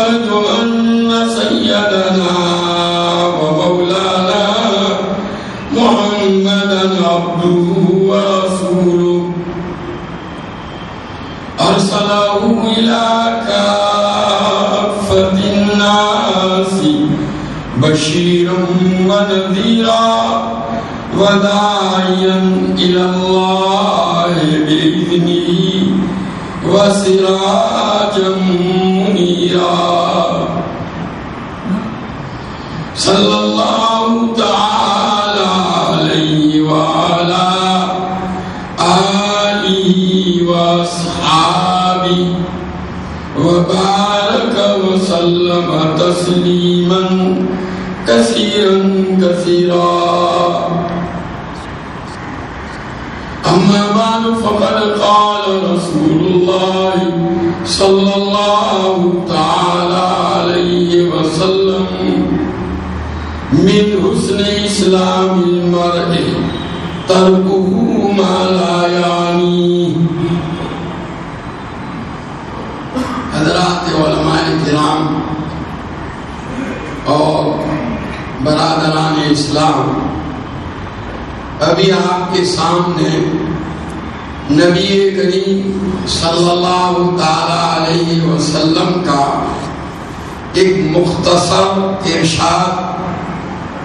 ونشهد أن سيدنا ومولانا محمدا عبده ورسوله. أرسله إلى كافة الناس بشيرا ونذيرا وداعيا إلى الله بإذنه وسراجا منيرا صلى الله تعالى عليه وعلى آله وأصحابه وبارك وسلم تسليما كثيرا كثيرا أما بعد فقد قال رسول الله صلى الله تعالى عليه وسلم من حسن إسلام المرء تركه ما لا يعني. حضرات علماء کرام اور برادران اسلام، ابھی آپ کے سامنے نبی کریم صلی اللہ تعالی علیہ وسلم کا ایک مختصر ارشاد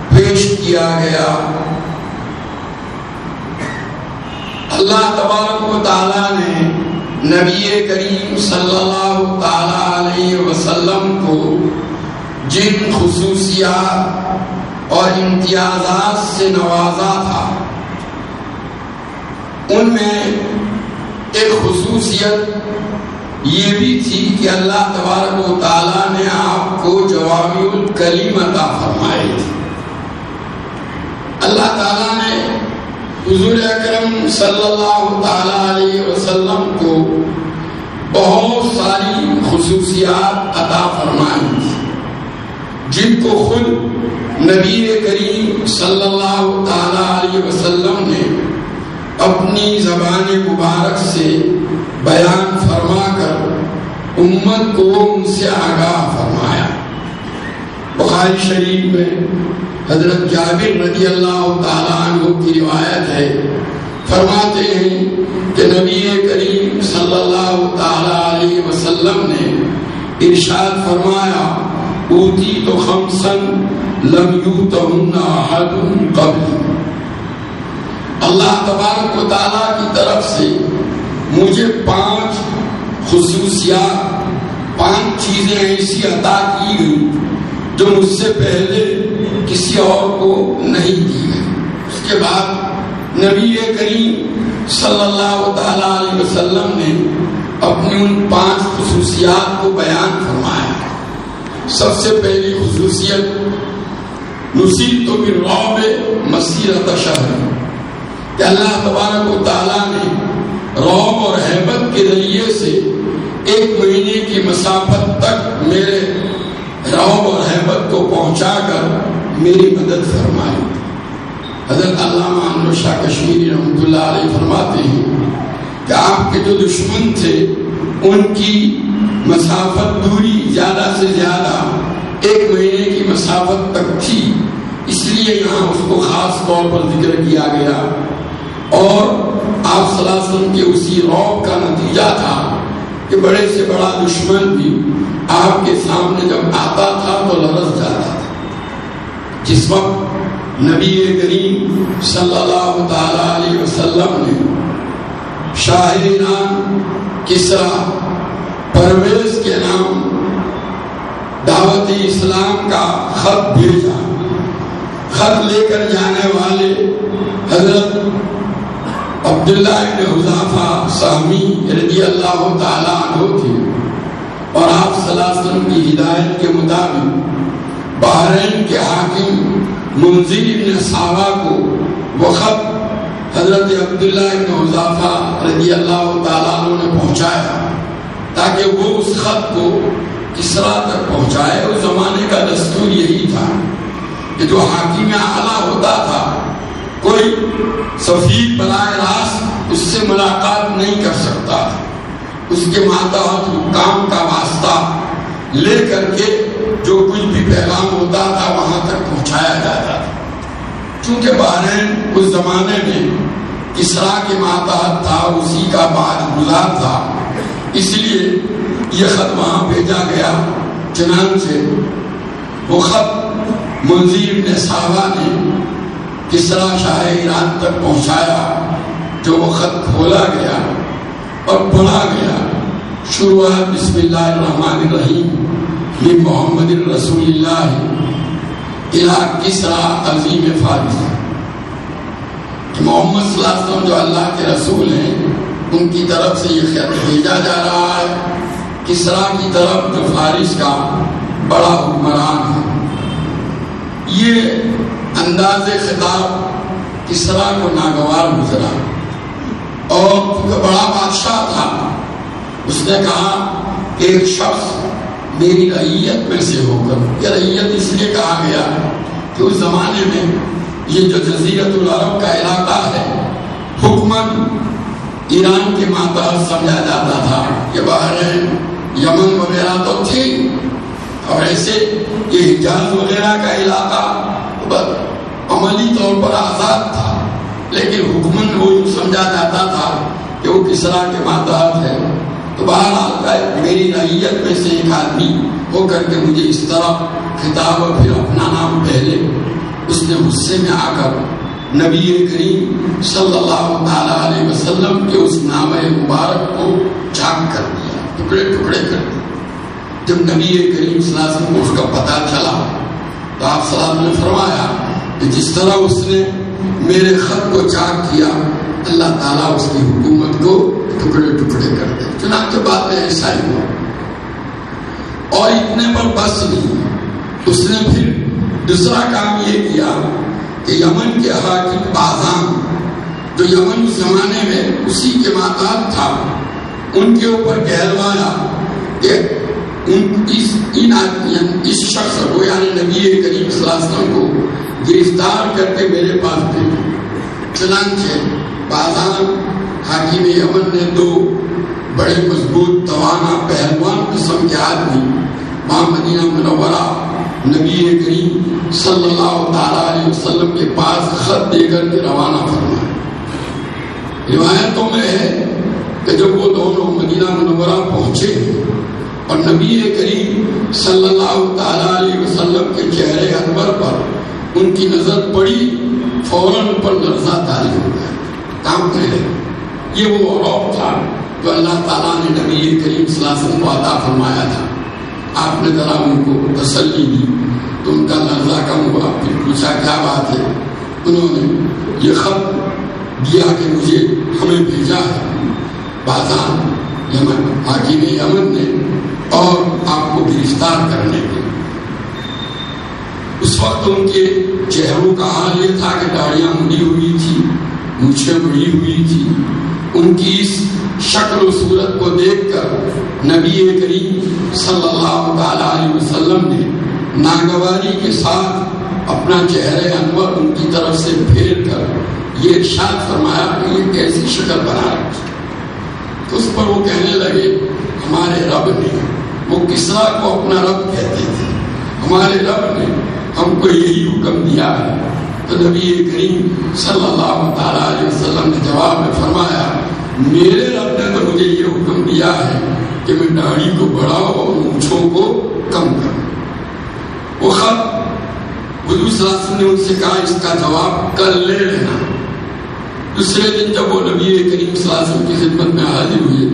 پیش کیا گیا۔ اللہ تبارک و تعالیٰ نے نبی کریم صلی اللہ تعالی علیہ وسلم کو جن خصوصیات اور امتیازات سے نوازا تھا، ان میں ایک خصوصیت یہ بھی تھی کہ اللہ تبارک و تعالیٰ نے آپ کو جواب الکلیم عطا فرمائے تھے۔ اللہ تعالیٰ نے حضور اکرم صلی اللہ تعالی علیہ وسلم کو بہت ساری خصوصیات عطا فرمائی تھی، جن کو خود نبی کریم صلی اللہ تعالی علیہ وسلم نے اپنی زبان مبارک سے بیان فرما کر امت کو ان سے آگاہ فرمایا۔ بخاری شریف میں حضرت جابر رضی اللہ تعالیٰ عنہ کی روایت ہے۔ فرماتے ہیں کہ نبی کریم صلی اللہ تعالی علیہ وسلم نے ارشاد فرمایا، اوتی تو خمسن لم یوتہن احد قبل اللہ تبارک و تعالیٰ کی طرف سے مجھے پانچ خصوصیات، پانچ چیزیں ایسی عطا کی گئی جو مجھ سے پہلے کسی اور کو نہیں دی گئی اس کے بعد نبی کریم صلی اللہ تعالی علیہ وسلم نے اپنی ان پانچ خصوصیات کو بیان فرمایا۔ سب سے پہلی خصوصیت، نصیب تو بھی روب مسیرت شہر۔ کہ اللہ تبارک و تعالیٰ نے روب اور حیبت کے ذریعے سے ایک مہینے کی مسافت تک میرے روب اور حیبت کو پہنچا کر میری مدد فرمائی۔ حضرت علامہ انور شاہ کشمیری رحمۃ اللہ علیہ فرماتے ہیں کہ آپ کے جو دشمن تھے، ان کی مسافت دوری زیادہ سے زیادہ ایک مہینے کی مسافت تک تھی۔ اس لیے یہاں اس کو خاص طور پر ذکر کیا گیا۔ اور آپ صلی اللہ علیہ وسلم کے اسی روب کا نتیجہ تھا کہ بڑے سے بڑا دشمن بھی آپ کے سامنے جب آتا تھا تو لرس جاتا تھا۔ جس وقت نبی کریم صلی اللہ تعالی علیہ وسلم نے شاہ ایران کسرا پرویز کے نام دعوت اسلام کا خط بھیجا، خط لے کر جانے والے حضرت عبداللہ ابن حضافہ سامی رضی اللہ تعالیٰ عنہ تھے۔ اور آپ صلی اللہ علیہ وسلم کی ہدایت کے مطابق بحرین کے حاکم منظر ابن صحابہ کو وہ خط حضرت عبداللہ ابن حضافہ رضی اللہ تعالیٰ عنہ نے پہنچایا تاکہ وہ اس خط کو کسرا تک پہنچائے۔ اس زمانے کا دستور یہی تھا کہ جو حاکم اعلیٰ ہوتا تھا کوئی سفید براہ راست اس سے ملاقات نہیں کر سکتا۔ اس کے ماتحت کام کا واسطہ لے کر کے جو کچھ بھی پیغام ہوتا تھا وہاں تک پہنچایا جاتا تھا۔ چونکہ بحرین اس زمانے میں کسرا کے ماتحت تھا، اسی کا بعد گزار تھا۔ اس لیے یہ خط وہاں بھیجا گیا۔ چنانچہ وہ خط منظیر نے صحابہ نے کسرا شاہ ایران تک پہنچایا، جو وہ خط کھولا گیا اور پڑھا گیا، شروعات بسم اللہ الرحمن الرحیم من محمد الرسول اللہ الہ کسرا عظیم فارس۔ محمد صلی اللہ علیہ وسلم جو اللہ کے رسول ہیں، ان کی طرف سے یہ خط بھیجا جا رہا ہے۔ کسرا کی طرف جو فارس کا بڑا حکمران ہے۔ یہ انداز خطاب کسرا کو ناگوار گزرا اور بڑا بادشاہ تھا، اس نے کہا کہ ایک شخص میری رعیت میں سے ہو کر، یہ رعیت اس لیے کہا گیا کہ اس زمانے میں یہ جو جزیرت العرب کا علاقہ ہے، حکمن ایران کے ماتحت سمجھا جاتا تھا کہ بحرین یمن وغیرہ تو تھی۔ اور ایسے یہ حجاز وغیرہ کا علاقہ عملی طور پر آزاد تھا، لیکن حکمن وہ سمجھا جاتا تھا کہ وہ کسرا کے ماتحت ہے۔ تو بہرحال میری رعیت میں سے ایک آدمی ہو کر کے مجھے اس طرح خطاب اور پھر اپنا نام پہلے اس نے غصے میں آ کر نبی کریم صلی اللہ تعالی علیہ وسلم کے اس نام مبارک کو چاک کر دیا، ٹکڑے ٹکڑے کر دیے جب نبی کریم صلی اللہ علیہ وسلم کو اس کا پتہ چلا تو آپ صلی اللہ علیہ وسلم نے فرمایا جس طرح اس نے میرے خط کو چاک کیا، اللہ تعالیٰ اس کی حکومت کو ٹکڑے ٹکڑے کر دے۔ چنانچہ بات میں ایسا ہی ہوا۔ اور اتنے پر بس نہیں۔ اس نے پھر دوسرا کام یہ کیا کہ یمن کے حاکم بازان، جو یمن اس زمانے میں اسی کے ماتاب تھا، ان کے اوپر کہلوایا کہ ان اس ان اس یعنی شخص کو یعنی نبی کریم صلی اللہ علیہ وسلم کو گرفتار کر کے میرے پاس بھیجو چنانچہ بازان حاکم یمن نے دو بڑے مضبوط توانا پہلوان قسم کے آدمی ماں مدینہ منورہ نبی کریم صلی اللہ تعالی علیہ وسلم کے پاس خط دے کر کے روانہ فرمایا۔ روایتوں میں ہے کہ جب وہ دونوں مدینہ منورہ پہنچے اور نبی کریم صلی اللہ تعالی علیہ وسلم کے چہرے انور پر ان کی نظر پڑی، فوراً پر لرزہ تاری ہو گیا کانپنے لگے یہ وہ روب تھا جو اللہ تعالیٰ نے نبی کریم صلی اللہ علیہ وسلم کو عطا فرمایا تھا۔ آپ نے ذرا ان کو تسلی دی، تو ان کا لرزہ کم ہوا۔ پھر پوچھا، کیا بات ہے؟ انہوں نے یہ خط دیا کہ مجھے ہمیں بھیجا ہے۔ بازان یمن حاکم یمن نے اور آپ کو گرفتار کرنے کے اس وقت ان کے چہروں کا حال یہ تھا کہ داڑیاں مڑی ہوئی تھی مچھے مڑی ہوئی تھی ان کی اس شکل و صورت کو دیکھ کر نبی کریم صلی اللہ تعالی علیہ وسلم نے ناگواری کے ساتھ اپنا چہرے انور ان کی طرف سے پھیر کر یہ ارشاد فرمایا کہ یہ کیسی شکل بنا رکھی اس پر وہ کہنے لگے، ہمارے رب نے وہ کسرا کو اپنا رب کہتے تھے ہمارے رب نے ہم کو یہی حکم دیا ہے۔ تو نبی کریم صلی اللہ تعالیٰ علیہ وسلم نے جواب میں فرمایا، میرے رب نے تو مجھے یہ حکم دیا ہے کہ میں داڑھی کو بڑھاؤ اور مونچھوں کو کم کروں۔ وہ خط حضور صلی اللہ علیہ وسلم نے ان سے کہا، اس کا جواب کل لے لینا۔ دوسرے دن جب وہ نبی کریم صلی اللہ علیہ وسلم کی خدمت میں حاضر ہوئے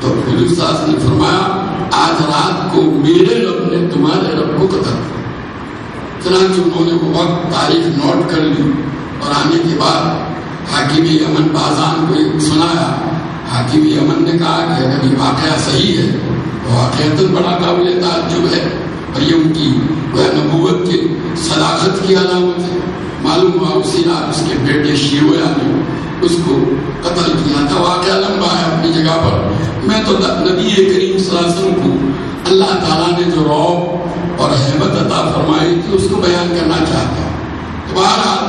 تو حضور نے فرمایا، آج رات کو میرے رب نے تمہارے رب کو قتل چنانچہ انہوں نے وہ وقت تاریخ نوٹ کر لی اور آنے کے بعد حاکم یمن بازان کو سنایا۔ حاکم یمن نے کہا کہ اگر یہ واقعہ صحیح ہے تو واقعہ بڑا قابل تعجب ہے اور یہ ان کی نبوت کے صداقت کی علامت ہے۔ معلوم ہوا اسی رات اس کے بیٹے شیویا یعنی نے اس کو قتل کیا تھا، واقعہ لمبا ہے اپنی جگہ پر۔ میں تو نبی کریم صلی اللہ علیہ وسلم کو اللہ تعالیٰ نے جو روب اور حمت عطا فرمائی تھی، اس کو بیان کرنا چاہتا ہوں۔ بہرحال،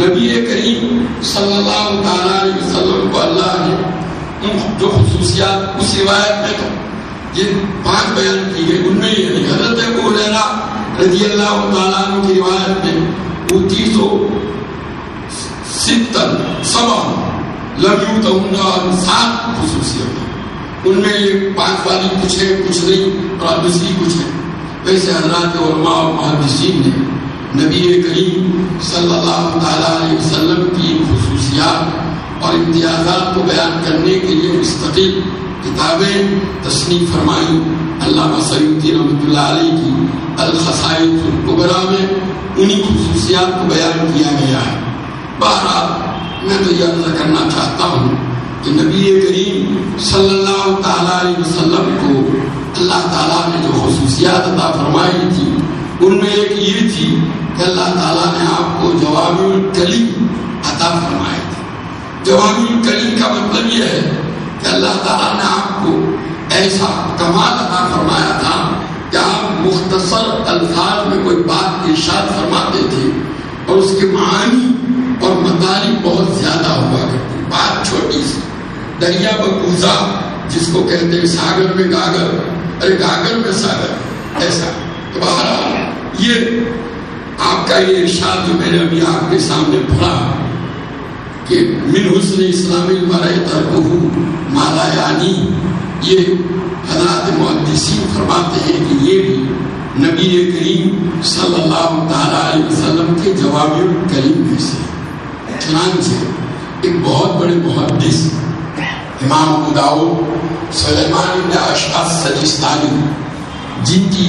نبی کریم صلی اللہ تعالیٰ علیہ وسلم کو اللہ نے جو خصوصیات، اس روایت میں تو یہ پانچ بیان کی گئی۔ ان میں یہ حضرت ابو حریرہ رضی اللہ تعالیٰ عنہ کی روایت میں وہ تیسوں تیس و ستر سبا لگیو تہنگا سات خصوصیت ان میں یہ پانچ والی کچھ ہے، کچھ نہیں اور دوسری کچھ ہے۔ ویسے حضرات علماء محدثین نے نبی کریم صلی اللہ تعالیٰ علیہ وسلم کی خصوصیات اور امتیازات کو بیان کرنے کے لیے مستقل کتابیں تصنیف فرمائی علامہ سیدی رحمۃ اللہ علیہ کی الخصائد القبرا میں انہی خصوصیات کو بیان کیا گیا ہے۔ بہرحال میں تو یہ عرض کرنا چاہتا ہوں کہ نبی کریم صلی اللہ تعالیٰ علیہ وسلم کو اللہ تعالیٰ نے جو خصوصیات عطا فرمائی تھی، ان میں ایک یہ تھی کہ اللہ تعالیٰ نے آپ کو جواب الکلیم عطا فرمائے تھے۔ جواب الکلیم کا مطلب یہ ہے کہ اللہ تعالیٰ نے آپ کو ایسا کمال عطا فرمایا تھا کہ آپ مختصر الفاظ میں کوئی بات ارشاد فرماتے تھے اور اس کے معنی اور مداری بہت زیادہ ہوا کرتی۔ بات چھوٹی سی۔ دریا بکوزا، جس کو کہتے ہیں ساگر میں گاگر۔ ارے گاگر میں ساگر، ایسا۔ تو بہرحال، یہ آپ کا یہ ارشاد جو میں نے ابھی آپ کے سامنے پڑھا کہ من حسن اسلامی مرے ترکہ مالا یعنی یہ حضرات محدثین فرماتے ہیں کہ یہ بھی نبی کریم صلی اللہ تعالیٰ علیہ وسلم کے جواب کریم میں سے۔ چنانچہ ایک بہت بڑے محدث، امام ابو داؤد، سلیمان ابن اشعث سجستانی، جن کی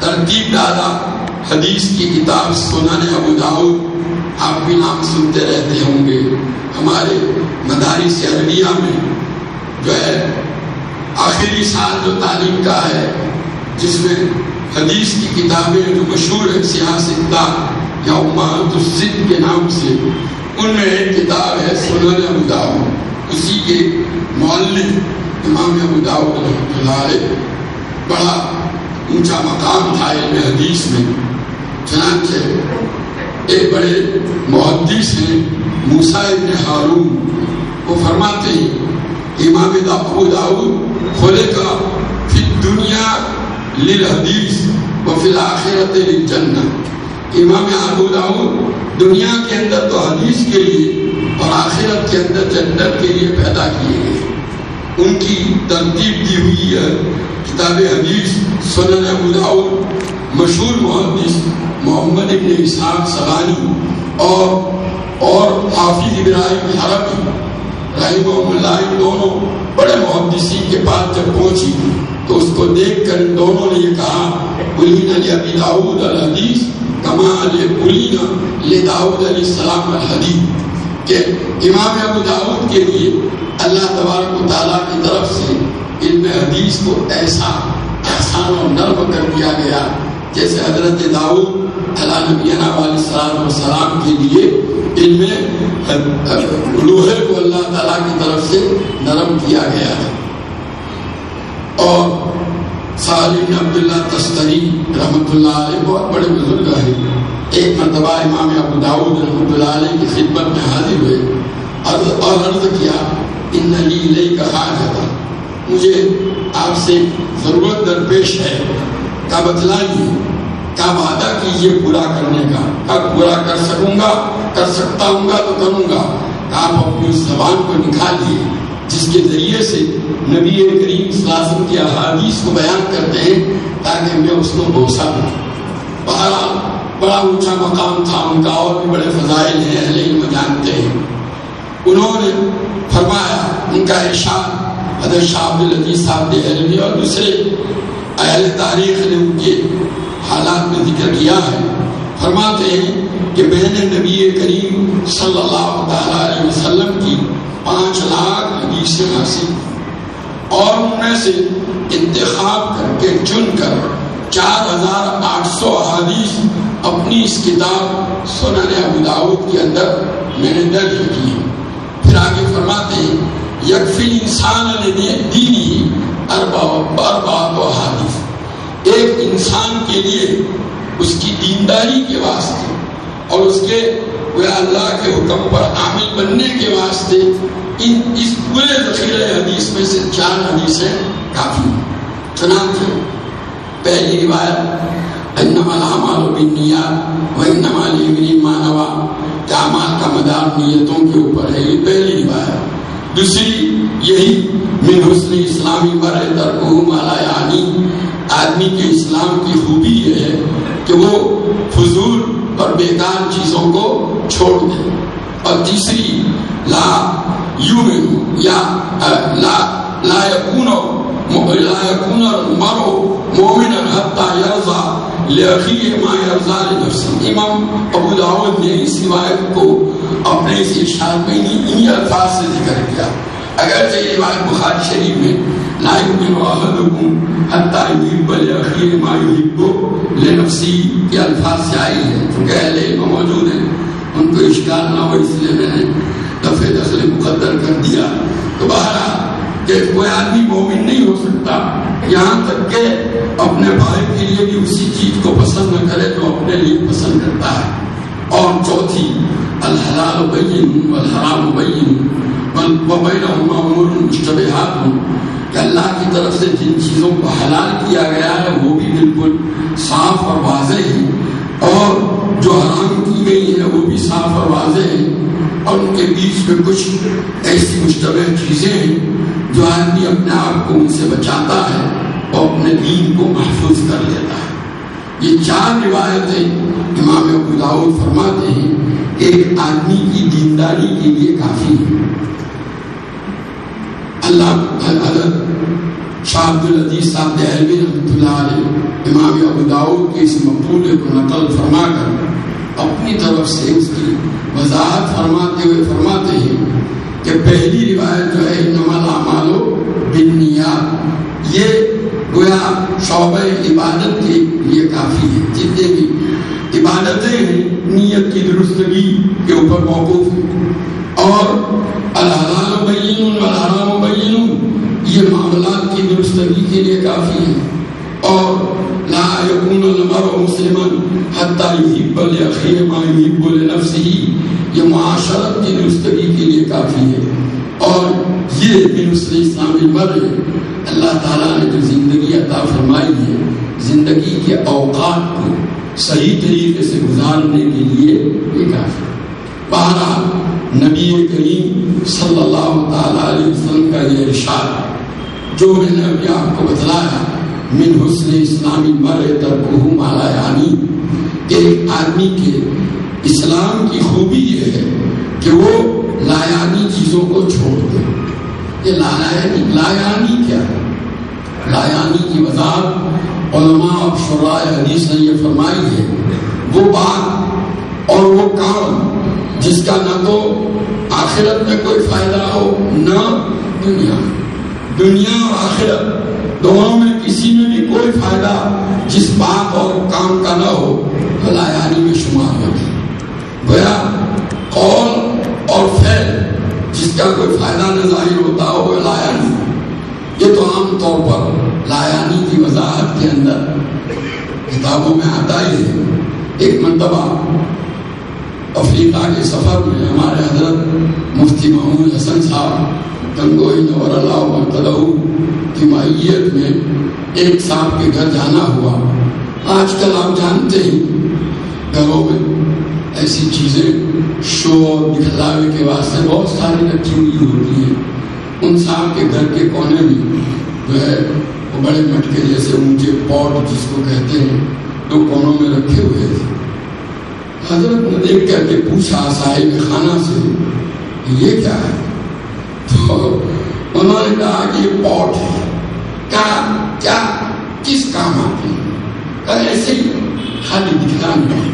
ترتیب دادا حدیث کی کتاب سنن ابو داؤد آپ بھی نام سنتے رہتے ہوں گے۔ ہمارے مدارس عربیہ میں جو ہے، آخری سال جو تعلیم کا ہے، جس میں حدیث کی کتابیں جو مشہور ہے سیاستہ یا امہات السد کے نام سے ان میں ایک کتاب ہے سنن ابو داؤد۔ اسی کے مولد امام ابو داؤد رحمۃ اللہ علیہ بڑا اونچا مقام تھا علم حدیث میں۔ چنانچہ ایک بڑے محدث ہیں موسا ابن ہارون۔ وہ فرماتے ہیں امام ابو داؤد کھولے کا فی دنیا للحدیث و فی الاخرت للجنہ۔ امام ابو داؤد دنیا کے اندر تو حدیث کے لیے اور آخرت کے اندر جنت کے لیے پیدا کیے گئے ان کی ترتیب دی ہوئی ہے کتاب حدیث، سنن ابو داؤد، مشہور محدث محمد ابن اسحاق سبانی اور اور حافظ ابراہیم حربی رحمہ اللہ دونوں بڑے محدثین کے پاس جب پہنچی تو اس کو دیکھ کر دونوں نے یہ کہا علی ابی داود الحدیث کما علی بلین لی علیہ السلام الحدیث کہ امام ابو داود کے لیے اللہ تبارک و تعالیٰ کی طرف سے علم حدیث کو ایسا احسان اور نرم کر دیا گیا جیسے حضرت داؤد علیہ نبینا علیہ السلام کے لیے علم لوہے کو اللہ تعالیٰ کی طرف سے نرم کیا گیا ہے۔ اور سالم عبداللہ تستری رحمۃ اللہ علیہ بہت بڑے بزرگ ہیں۔ ایک مرتبہ امام ابو داود رحمۃ اللہ علیہ کی خدمت میں حاضر ہوئے۔ عرض اور عرض کیا ان علی لئی کا حاج تھا مجھے آپ سے ضرورت درپیش ہے۔ کا بتلائیے کا وعدہ کیجیے پورا کرنے کا۔ کب پورا کر سکوں گا، کر سکتا ہوں گا تو کروں گا۔ آپ اپنی زبان کو نکالیے جس کے ذریعے سے نبی کریم صلی اللہ علیہ وسلم کی احادیث کو بیان کرتے ہیں تاکہ میں اس کو بوسا دوں بہرحال بڑا اونچا مقام تھا، ان کا اور بھی بڑے فضائل ہیں، اہل علم جانتے ہیں۔ انہوں نے فرمایا، ان کا ارشاد حضرت شاہ عبد العزیز صاحب دہلوی اور دوسرے اہل تاریخ نے ان کے حالات میں ذکر کیا ہے۔ فرماتے ہیں کہ میں نے نبی کریم صلی اللہ تعالی علیہ وسلم کی پانچ لاکھ حدیثیں حاصل اور ان میں سے انتخاب کر کے چن کر چار ہزار آٹھ سو حدیث اپنی اس کتاب سنن ابو داود کے اندر میں نے درج کی ہے۔ پھر آگے فرماتے ہیں، یکفی انسان نے دینی اربا اربا و حادث ایک انسان کے لیے اس کی دینداری کے واسطے اور اس کے وہ اللہ کے حکم پر عامل بننے کے واسطے ان اس پورے ذخیرہ حدیث میں سے چار حدیثیں کافی چنانچہ پہلی روایت، انما العمال بالنیات و انما لامرئ ما نوى کہ اعمال کا مدار نیتوں کے اوپر ہے، یہ پہلی روایت۔ دوسری، یہی من حسن اسلامی مرء ترکہ ما لا یعنی آدمی کے اسلام کی خوبی یہ ہے کہ وہ فضول اور بیکار چیزوں کو چھوڑ دے اور تیسری، لا یومن یا لا لا یکون لا یکون المرء مومنا حتى يرضى لاخيه ما يرضى لنفسه۔ امام ابو داؤد نے اس روایت کو اپنے اس ارشاد میں انہی الفاظ سے ذکر کیا۔ اگر یہ روایت بخاری شریف میں لا یؤمن احدکم حتى يحب لاخيه ما يحب لنفسه کے الفاظ سے آئی ہے چونکہ اہل علم موجود ہیں، ان کو اشکال نہ ہو، اس لیے میں نے دفع دخل مقدر کر دیا۔ تو بہرحال، کہ کوئی آدمی مومن نہیں ہو سکتا، یہاں تک کہ اپنے بھائی کے لیے بھی اسی چیز کو پسند نہ کرے جو اپنے لیے پسند کرتا ہے۔ اور چوتھی، الحلال بین والحرام بین وبینہما امور مشتبہات۔ ہوں کہ اللہ کی طرف سے جن چیزوں کو حلال کیا گیا ہے، وہ بھی بالکل صاف اور واضح ہے اور جو حرام کی گئی ہے، وہ بھی صاف اور واضح ہے اور ان کے بیچ میں کچھ ایسی مشتبہ چیزیں ہیں جو آدمی اپنے آپ کو ان سے بچاتا ہے اور اپنے دین کو محفوظ کر لیتا ہے۔ یہ چار روایتیں امام ابو داؤد فرماتے ہیں۔ ایک آدمی کی دینداری کے لیے کافی ہے اللہ حضرت شاہ عبد العزیز صاحب دہلوی رحمۃ اللہ علیہ امام ابو داؤد کے اس مقبول کو نقل فرما کر اپنی طرف سے اس کی وضاحت فرماتے ہوئے فرماتے ہیں کہ پہلی روایت جو ہے نمل اعمال بالنیات، یہ گویا شعبہ عبادت کے لیے کافی ہے۔ جتنے بھی عبادتیں ہیں، نیت کی درستگی کے اوپر موقوف ہیں۔ اور الحلال بین الحرام بین یہ معاملات کی درستگی کے لیے کافی ہے اور لا يكون المرء مسلما حتى يحب لاخيه ما يحب لنفسه یہ معاشرت کی درستگی کے لیے کافی ہے۔ اور یہ بھی نسل اسلامی مر اللہ تعالیٰ نے جو زندگی عطا فرمائی ہے، زندگی کے اوقات کو صحیح طریقے سے گزارنے کے لیے یہ کافی بہرحال نبی کریم صلی اللہ تعالیٰ علیہ وسلم کا یہ ارشاد جو میں نے ابھی آپ کو بتلایا، من حسن اسلامی مر ترکہ مالا یعنی ایک آدمی کے اسلام کی خوبی یہ ہے کہ وہ لایانی چیزوں کو چھوڑ دے۔ یہ لایانی لایانی کیا؟ ہے لایانی کی وضاحت علماء اور شراء حدیث نے یہ فرمائی ہے۔ وہ بات اور وہ کام جس کا نہ تو آخرت میں کوئی فائدہ ہو، نہ دنیا۔ دنیا اور آخرت دونوں میں کسی میں بھی کوئی فائدہ جس بات اور کام کا نہ ہو لایانی میں شمار ہوتی گویا قول اور فعل جس کا کوئی فائدہ نہ ظاہر ہوتا ہو، وہ لایا یہ یہ تو عام طور پر لایانی کی وضاحت کے اندر کتابوں میں آتا ہی ہے۔ ایک مرتبہ افریقہ کے سفر میں ہمارے حضرت مفتی محمود حسن صاحب، گنگوئی نور اللہ کی مائیت میں ایک صاحب کے گھر جانا ہوا۔ آج کل آپ جانتے ہیں گھروں میں ایسی چیزیں شور، دکھلاوے کے واسطے بہت ساری رکھی ہوئی ہوتی ہیں۔ ان صاحب کے گھر کے کونے میں جو ہے، وہ بڑے مٹکے جیسے اونچے پوٹ جس کو کہتے ہیں، دو کونوں میں رکھے ہوئے تھے۔ حضرت نے دیکھ کر کے پوچھا صاحب خانہ سے یہ کیا ہے؟ تو انہوں نے کہا کہ یہ پوٹ ہے۔ کیا کیا؟ کس کام آتی ہے؟ ایسے ہی خالی دکھلانے میں۔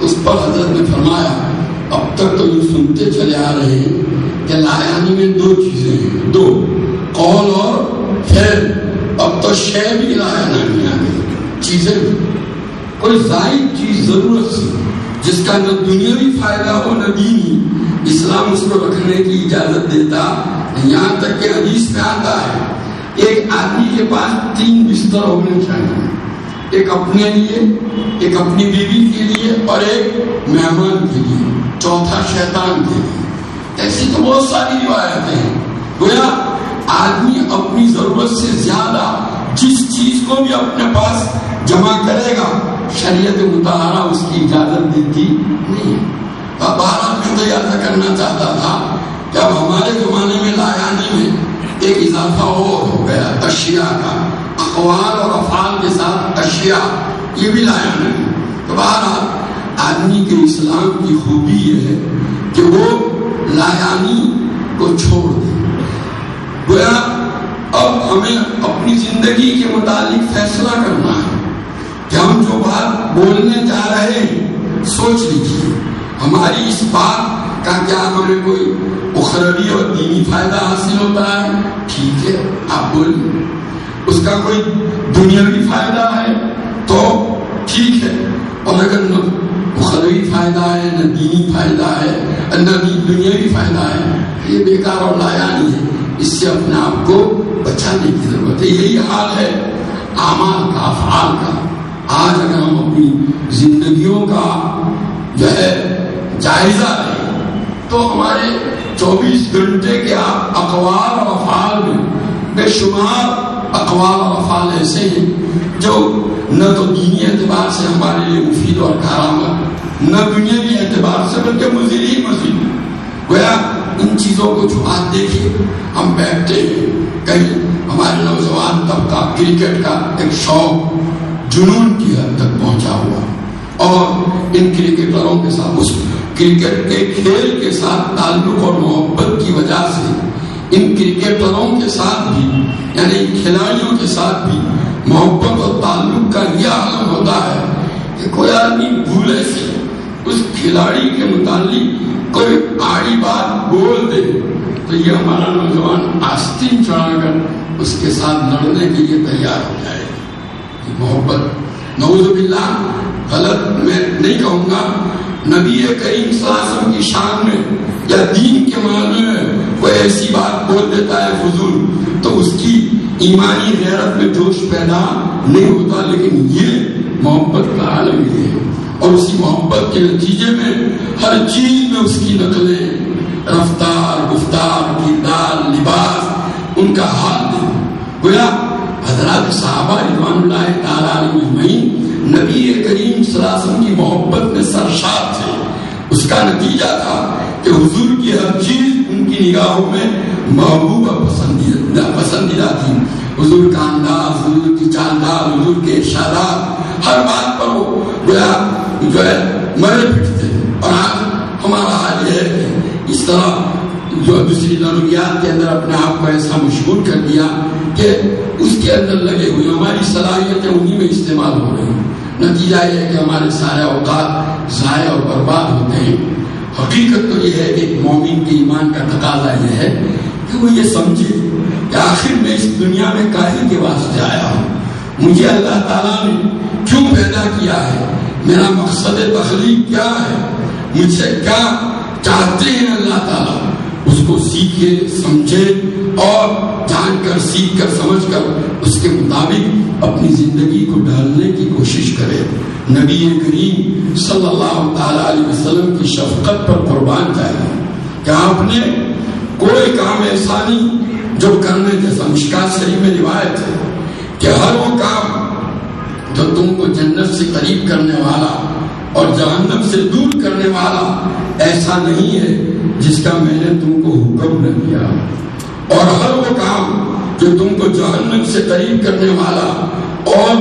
اس پر حضرت نے فرمایا، اب تک تو یہ سنتے چلے آ رہے ہیں کہ لایانی میں دو چیزیں ہیں۔ دو قول اور پھر اب تو شے بھی لایا نہیں آ گئی۔ چیزیں کوئی زائد چیز ضرورت سے جس کا نہ دنیاوی فائدہ ہو نہ دینی اسلام اس کو رکھنے کی اجازت دیتا، یہاں تک کہ حدیث میں آتا ہے، ایک آدمی کے پاس تین بستر ہونے چاہیے۔ ایک اپنے لیے، ایک اپنی بیوی کے لیے اور ایک مہمان کے لیے، چوتھا شیطان کے لیے۔ ایسی تو بہت ساری روایتیں ہیں۔ گویا، آدمی اپنی ضرورت سے زیادہ جس چیز کو بھی اپنے پاس جمع کرے گا، شریعت متحرہ اس کی اجازت دیتی نہیں۔ بھارت میں تو یہ کرنا چاہتا تھا، جب ہمارے زمانے میں لایانی میں ایک اضافہ ہو گیا اشیاء کا۔ اقوال اور افعال کے ساتھ اشیاء یہ بھی لایا نہیں تو بہرحال، آدمی کے اسلام کی خوبی یہ ہے کہ وہ لایانی کو چھوڑ دے۔ گویا اب ہمیں اپنی زندگی کے متعلق فیصلہ کرنا ہے۔ کہ ہم جو بات بولنے جا رہے ہیں، سوچ لیجیے ہماری اس بات کا کیا ہمیں کوئی اخروی اور دینی فائدہ حاصل ہوتا ہے؟ ٹھیک ہے، آپ بولیے اس کا کوئی دنیاوی فائدہ ہے؟ تو ٹھیک ہے۔ اور اگر نہ اخروی فائدہ ہے، نہ دینی فائدہ ہے، نہ دنیاوی فائدہ ہے یہ بیکار اور لایا نہیں ہے۔ اس سے اپنے آپ کو بچانے کی ضرورت ہے۔ یہی حال ہے اعمال کا، افعال کا۔ آج اگر ہم اپنی زندگیوں کا جو ہے جائزہ لیں، تو ہمارے چوبیس گھنٹے کے اقوال اور افعال میں بے شمار اقوال اور افعال ایسے ہیں جو نہ تو دینی اعتبار سے ہمارے لیے مفید اور کارآمد، نہ دنیاوی اعتبار سے، بلکہ مزید ہی مزید گویا ان چیزوں کو جو آج دیکھیے۔ ہم بیٹھتے ہیں۔ کہیں ہمارے نوجوان طبقہ کرکٹ کا ایک شوق جنون کی حد تک پہنچا ہوا اور ان کرکٹروں کے ساتھ، اس کرکٹ کے کھیل کے ساتھ تعلق اور محبت کی وجہ سے ان کرکٹروں کے ساتھ بھی یعنی کھلاڑیوں کے ساتھ بھی محبت اور تعلق کا یہ عالم ہوتا ہے کہ کوئی آدمی بھولے سے اس کھلاڑی کے متعلق کوئی آڑی بات بول دے تو یہ ہمارا نوجوان آستین چڑھا کر اس کے ساتھ لڑنے کے لیے تیار ہو جائے گا۔ محبت نوز باللہ، غلط میں نہیں کہوں گا۔ نبی کریم صلی اللہ علیہ وسلم کی شان میں یا دین کے معنی میں کوئی ایسی بات بول دیتا ہے فضول تو اس کی ایمانی غیرت میں جوش پیدا نہیں ہوتا، لیکن یہ محبت کا عالم یہ ہے۔ اور اسی محبت کے نتیجے میں ہر چیز میں اس کی نقلیں، رفتار، گفتار، کردار، لباس، ان کا حال دے گویا حضرات صحابہ رضوان اللہ تعالیٰ علیہ نبی کریم صلی اللہ علیہ وسلم کی محبت میں سرشار تھے۔ اس کا نتیجہ تھا کہ حضور کی ہر چیز ان کی نگاہوں میں محبوب پسندیدہ پسندیدہ تھی۔ حضور کا انداز، حضور کی چاندار حضور کے ارشادات ہر بات پر وہ گویا جو ہے مرے پھٹتے اور آج ہمارا حال یہ ہے کہ اس طرح جو دوسری ضروریات کے اندر اپنے آپ کو ایسا مشغول کر دیا کہ اس کے اندر لگے ہوئے ہماری صلاحیتیں انہی میں استعمال ہو رہی ہیں۔ نتیجہ یہ ہے کہ ہمارے سارے اوقات ضائع اور برباد ہوتے ہیں۔ حقیقت تو یہ ہے کہ مومن کے ایمان کا تقاضا یہ ہے کہ وہ یہ سمجھے کہ آخر میں اس دنیا میں کاہی کے واسطے آیا ہوں۔ مجھے اللہ تعالیٰ نے کیوں پیدا کیا ہے؟ میرا مقصد تخلیق کیا ہے؟ مجھ سے کیا چاہتے ہیں اللہ تعالیٰ؟ اس کو سیکھے، سمجھے اور جان کر، سیکھ کر، سمجھ کر اس کے مطابق اپنی زندگی کو ڈالنے کی کوشش کرے۔ نبی کریم صلی اللہ تعالی علیہ وسلم کی شفقت پر قربان جائے۔ کہ آپ نے کوئی کام ایسا نہیں جو کرنے جیسا مشکا شریف میں روایت ہے کہ ہر وہ کام جو تم کو جنت سے قریب کرنے والا اور جہنم سے دور کرنے والا ایسا نہیں ہے جس کا میں نے تم کو حکم نہ دیا اور ہر وہ کام جو تم کو جہنم سے قریب کرنے والا اور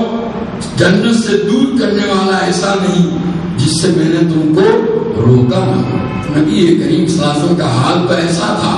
جنت سے دور کرنے والا ایسا نہیں جس سے میں نے تم کو روکا نہ نبی کریم سلاسم کا حال تو ایسا تھا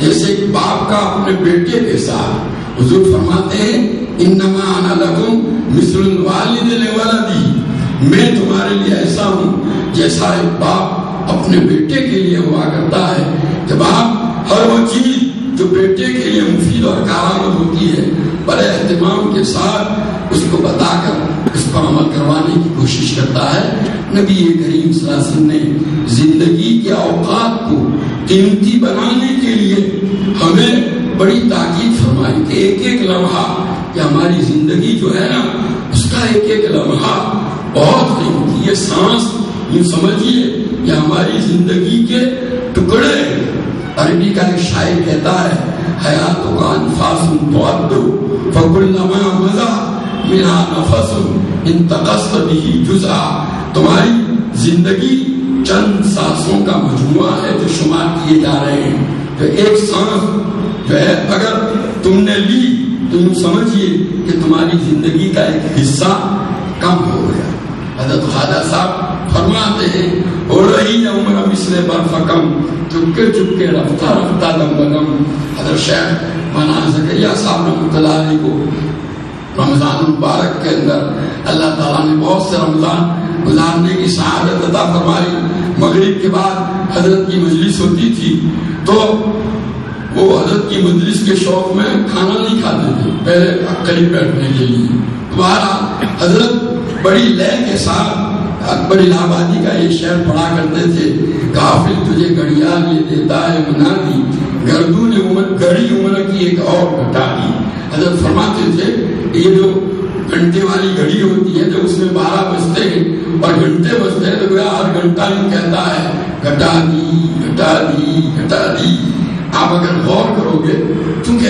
جیسے باپ کا اپنے بیٹے کے ساتھ حضور فرماتے ہیں، انما انا لکم مثل الوالد لولدی. میں تمہارے لیے ایسا ہوں جیسا ایک باپ اپنے بیٹے کے لیے ہوا کرتا ہے۔ کہ باپ ہر وہ چیز جو بیٹے کے لیے مفید اور کارآمد ہوتی ہے، بڑے اہتمام کے ساتھ اس کو بتا کر، اس پر عمل کروانے کی کوشش کرتا ہے۔ نبی کریم صلی اللہ علیہ وسلم نے زندگی کے اوقات کو قیمتی بنانے کے لیے ہمیں بڑی تاکید فرمائی کہ ایک ایک لمحہ کہ ہماری زندگی جو ہے نا، اس کا ایک ایک لمحہ بہت قیمتی یہ سانس یہ سمجھیے یہ ہماری زندگی کے ٹکڑے عربی کا ایک شاعر کہتا ہے، حیات کا انفاس تعدو فکلما مزا منا نفس انتقصت به جزا تمہاری زندگی چند سانسوں کا مجموعہ ہے جو شمار کیے جا رہے ہیں تو ایک سانس جو اگر تم نے لی تو یوں سمجھیے کہ تمہاری زندگی کا ایک حصہ کم ہو گیا۔ حضرت خواجہ صاحب فرماتے ہیں ہو رہی ہے عمر مثل برفکم چپکے چپکے، رفتہ رفتہ دم بگم حضرت شیخ مانا زکریہ صاحب رحمۃ اللہ علیہ کو رمضان مبارک کے اندر اللہ تعالیٰ نے بہت سے رمضان گزارنے کی سعادت عطا فرمائی۔ مغرب کے بعد حضرت کی مجلس ہوتی تھی، تو وہ حضرت کی مجلس کے شوق میں کھانا نہیں کھاتے تھے، پہلے قریب بیٹھنے کے لیے۔ دوبارہ حضرت بڑی لے کے ساتھ اکبر الہ آبادی کا یہ شعر پڑھا کرتے تھے کافل تجھے گڑیا یہ دیتا ہے منا دی گردو نے عمر گڑی عمر کی ایک اور گھٹا دی حضرت فرماتے تھے، یہ جو گھنٹے والی گھڑی ہوتی ہے جو اس میں بارہ بجتے ہیں اور گھنٹے بجتے ہیں تو ہر گھنٹہ یوں کہتا ہے، گھٹا دی گھٹا دی گھٹا دی۔ آپ اگر غور کرو گے، کیونکہ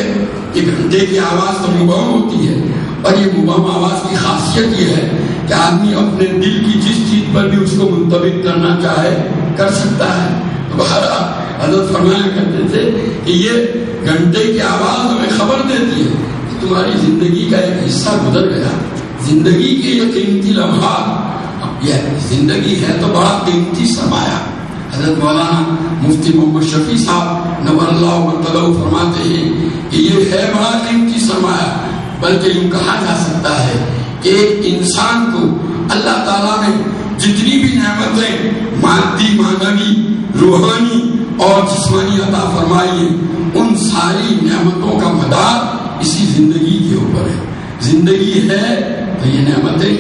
یہ گھنٹے کی آواز تو مبہم ہوتی ہے، اور یہ مبہم آواز کی خاصیت یہ ہے کہ آدمی اپنے دل کی جس چیز پر بھی اس کو منتبک کرنا چاہے، کر سکتا ہے۔ تو حضرت فرمایا کرتے تھے کہ یہ گھنٹے کی آواز ہمیں خبر دیتی ہے کہ تمہاری زندگی کا ایک حصہ گزر گیا۔ زندگی کے یہ قیمتی لمحات یہ زندگی ہے تو بڑا قیمتی سرمایہ حضرت مولانا مفتی محمد شفیع صاحب نور اللہ فرماتے ہیں کہ یہ ہے بڑا قیمتی سرمایہ، بلکہ یوں کہا جا سکتا ہے کہ ایک انسان کو اللہ تعالیٰ نے جتنی بھی نعمتیں مادی مانوی روحانی اور جسمانی عطا فرمائی ہیں، ان ساری نعمتوں کا مدار اسی زندگی کے اوپر ہے۔ زندگی ہے تو یہ نعمتیں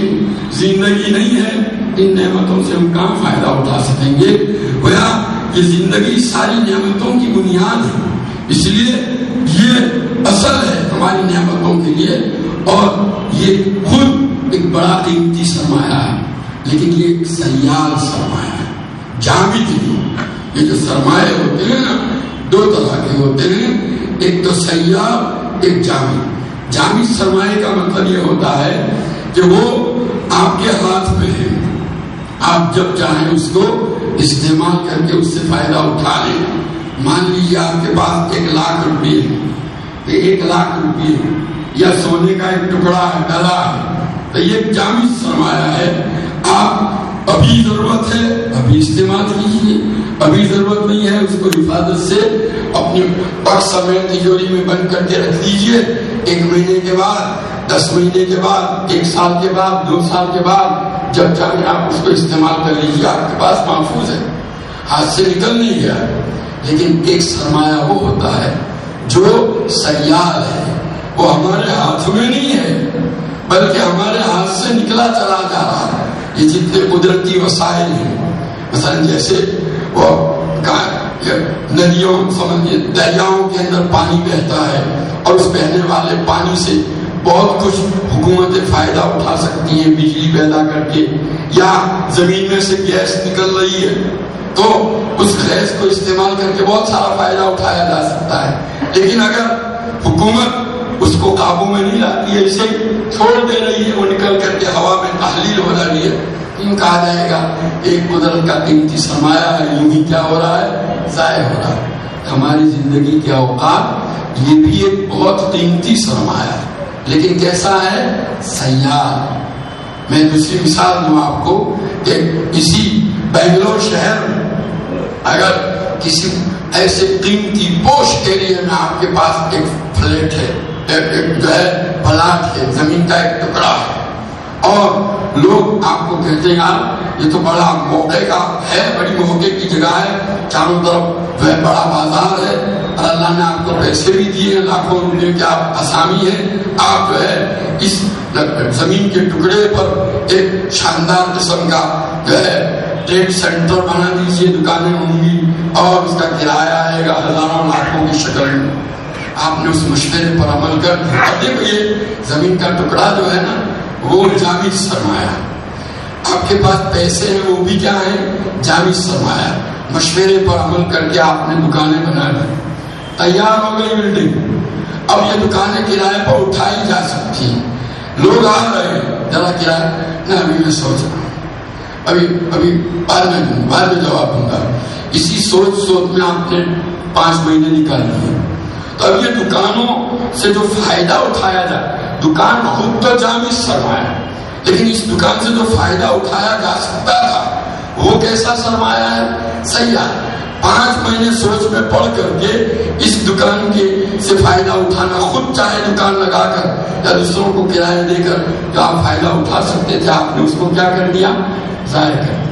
زندگی نہیں ہے، ان نعمتوں سے ہم کہاں فائدہ اٹھا سکیں گے؟ گویا یہ زندگی ساری نعمتوں کی بنیاد ہے۔ اس لیے یہ اصل ہے ہماری نعمتوں کے لیے۔ اور یہ خود ایک بڑا قیمتی سرمایہ ہے، لیکن یہ ایک سیال سرمایہ ہے۔ جامد یہ جو سرمایہ ہوتے ہیں نا دو طرح کے ہوتے ہیں۔ ایک تو سیال ایک جامد جامد سرمایہ کا مطلب یہ ہوتا ہے کہ وہ آپ کے ہاتھ میں ہے۔ آپ جب چاہیں اس کو استعمال کر کے اس سے فائدہ اٹھا لیں۔ مان لیجیے آپ کے پاس ایک لاکھ روپیے ایک لاکھ روپیے یا سونے کا ایک ٹکڑا ہے، ڈلا ہے۔ تو یہ جامع سرمایہ ہے۔ آپ ابھی ضرورت ہے، ابھی استعمال کیجیے ابھی ضرورت نہیں ہے، اس کو حفاظت سے اپنے پرس سمیت تجوری میں بند کر کے رکھ دیجیے ایک مہینے کے بعد، دس مہینے کے بعد، ایک سال کے بعد، دو سال کے بعد جب چاہیں آپ اس کو استعمال کر لیجیے، آپ کے پاس محفوظ ہے۔ ہاتھ سے نکل نہیں گیا۔ لیکن ایک سرمایہ وہ ہوتا ہے جو سیال ہے۔ وہ ہمارے ہاتھ میں نہیں ہے، بلکہ ہمارے ہاتھ سے نکلا چلا جا رہا ہے۔ یہ جتنے قدرتی وسائل ہیں، مثلا جیسے وہ ندیوں سمجھیے، دریاؤں کے اندر پانی بہتا ہے اور اس بہنے والے پانی سے بہت کچھ حکومتیں فائدہ اٹھا سکتی ہیں، بجلی پیدا کر کے، یا زمین میں سے گیس نکل رہی ہے۔ تو اس گیس کو استعمال کر کے بہت سارا فائدہ اٹھایا جا سکتا ہے۔ لیکن اگر حکومت اس کو قابو میں نہیں لاتی ہے، اسے چھوڑ دے رہی ہے، وہ نکل کر کے ہوا میں تحلیل ہو رہی ہے کیوں کہا جائے گا؟ ایک قدرت کا قیمتی سرمایہ ہے، یوں ہی کیا ہو رہا ہے؟ ضائع ہو رہا ہے۔ ہماری زندگی کے اوقات، یہ بھی ایک بہت قیمتی سرمایہ ہے۔ لیکن کیسا ہے؟ سیاح۔ میں دوسری مثال دوں آپ کو، ایک اسی بنگلور شہر اگر کسی ایسے قیمتی پوش ایریا میں آپ کے پاس ایک فلیٹ ہے، ایک جو ہے، پلاٹ ہے، زمین کا ایک ٹکڑا ہے اور لوگ آپ کو کہتے ہیں یہ تو بڑا موقع کا ہے، بڑی موقع کی جگہ ہے، چاروں طرف جو ہے بڑا بازار ہے، اور اللہ نے آپ کو پیسے بھی دیے ہیں، لاکھوں روپے کی آپ آسامی ہے. آپ جو ہے، اس زمین کے ٹکڑے پر ایک شاندار قسم کا جو ہے، ٹریڈ سینٹر بنا دیجیے دکانیں ہوں گی، اور اس کا کرایہ آئے گا ہزاروں لاکھوں کی شکل میں۔ آپ نے اس مشورے پر عمل کر اب دیکھو یہ زمین کا ٹکڑا جو ہے نا وہ جامع سرمایہ۔ آپ کے پاس پیسے ہیں، وہ بھی کیا ہیں؟ جامع سرمایہ۔ مشورے پر عمل کر کے آپ نے دکانیں بنا لی۔ تیار ہو گئی بلڈنگ۔ اب یہ دکانیں کرائے پر اٹھائی جا سکتی لوگ آ رہے ہیں۔ ذرا کرایہ۔ نہ، ابھی میں سوچ رہا ہوں۔ ابھی ابھی بعد میں دوں بعد میں جواب دوں گا۔ اسی سوچ سوچ میں آپ نے پانچ مہینے نکال دیے۔ تو اب یہ دکانوں سے جو فائدہ اٹھایا جائے دکان خود تو جامع سرمایہ لیکن اس دکان سے جو فائدہ اٹھایا جا سکتا تھا۔ وہ کیسا سرمایہ ہے؟ سیاح پانچ مہینے سوچ میں پڑھ کر کے اس دکان کے سے فائدہ اٹھانا، خود چاہے دکان لگا کر یا دوسروں کو کرایہ دے کر جو آپ فائدہ اٹھا سکتے تھے؟ آپ نے اس کو کیا کر دیا؟ ظاہر کر دیا۔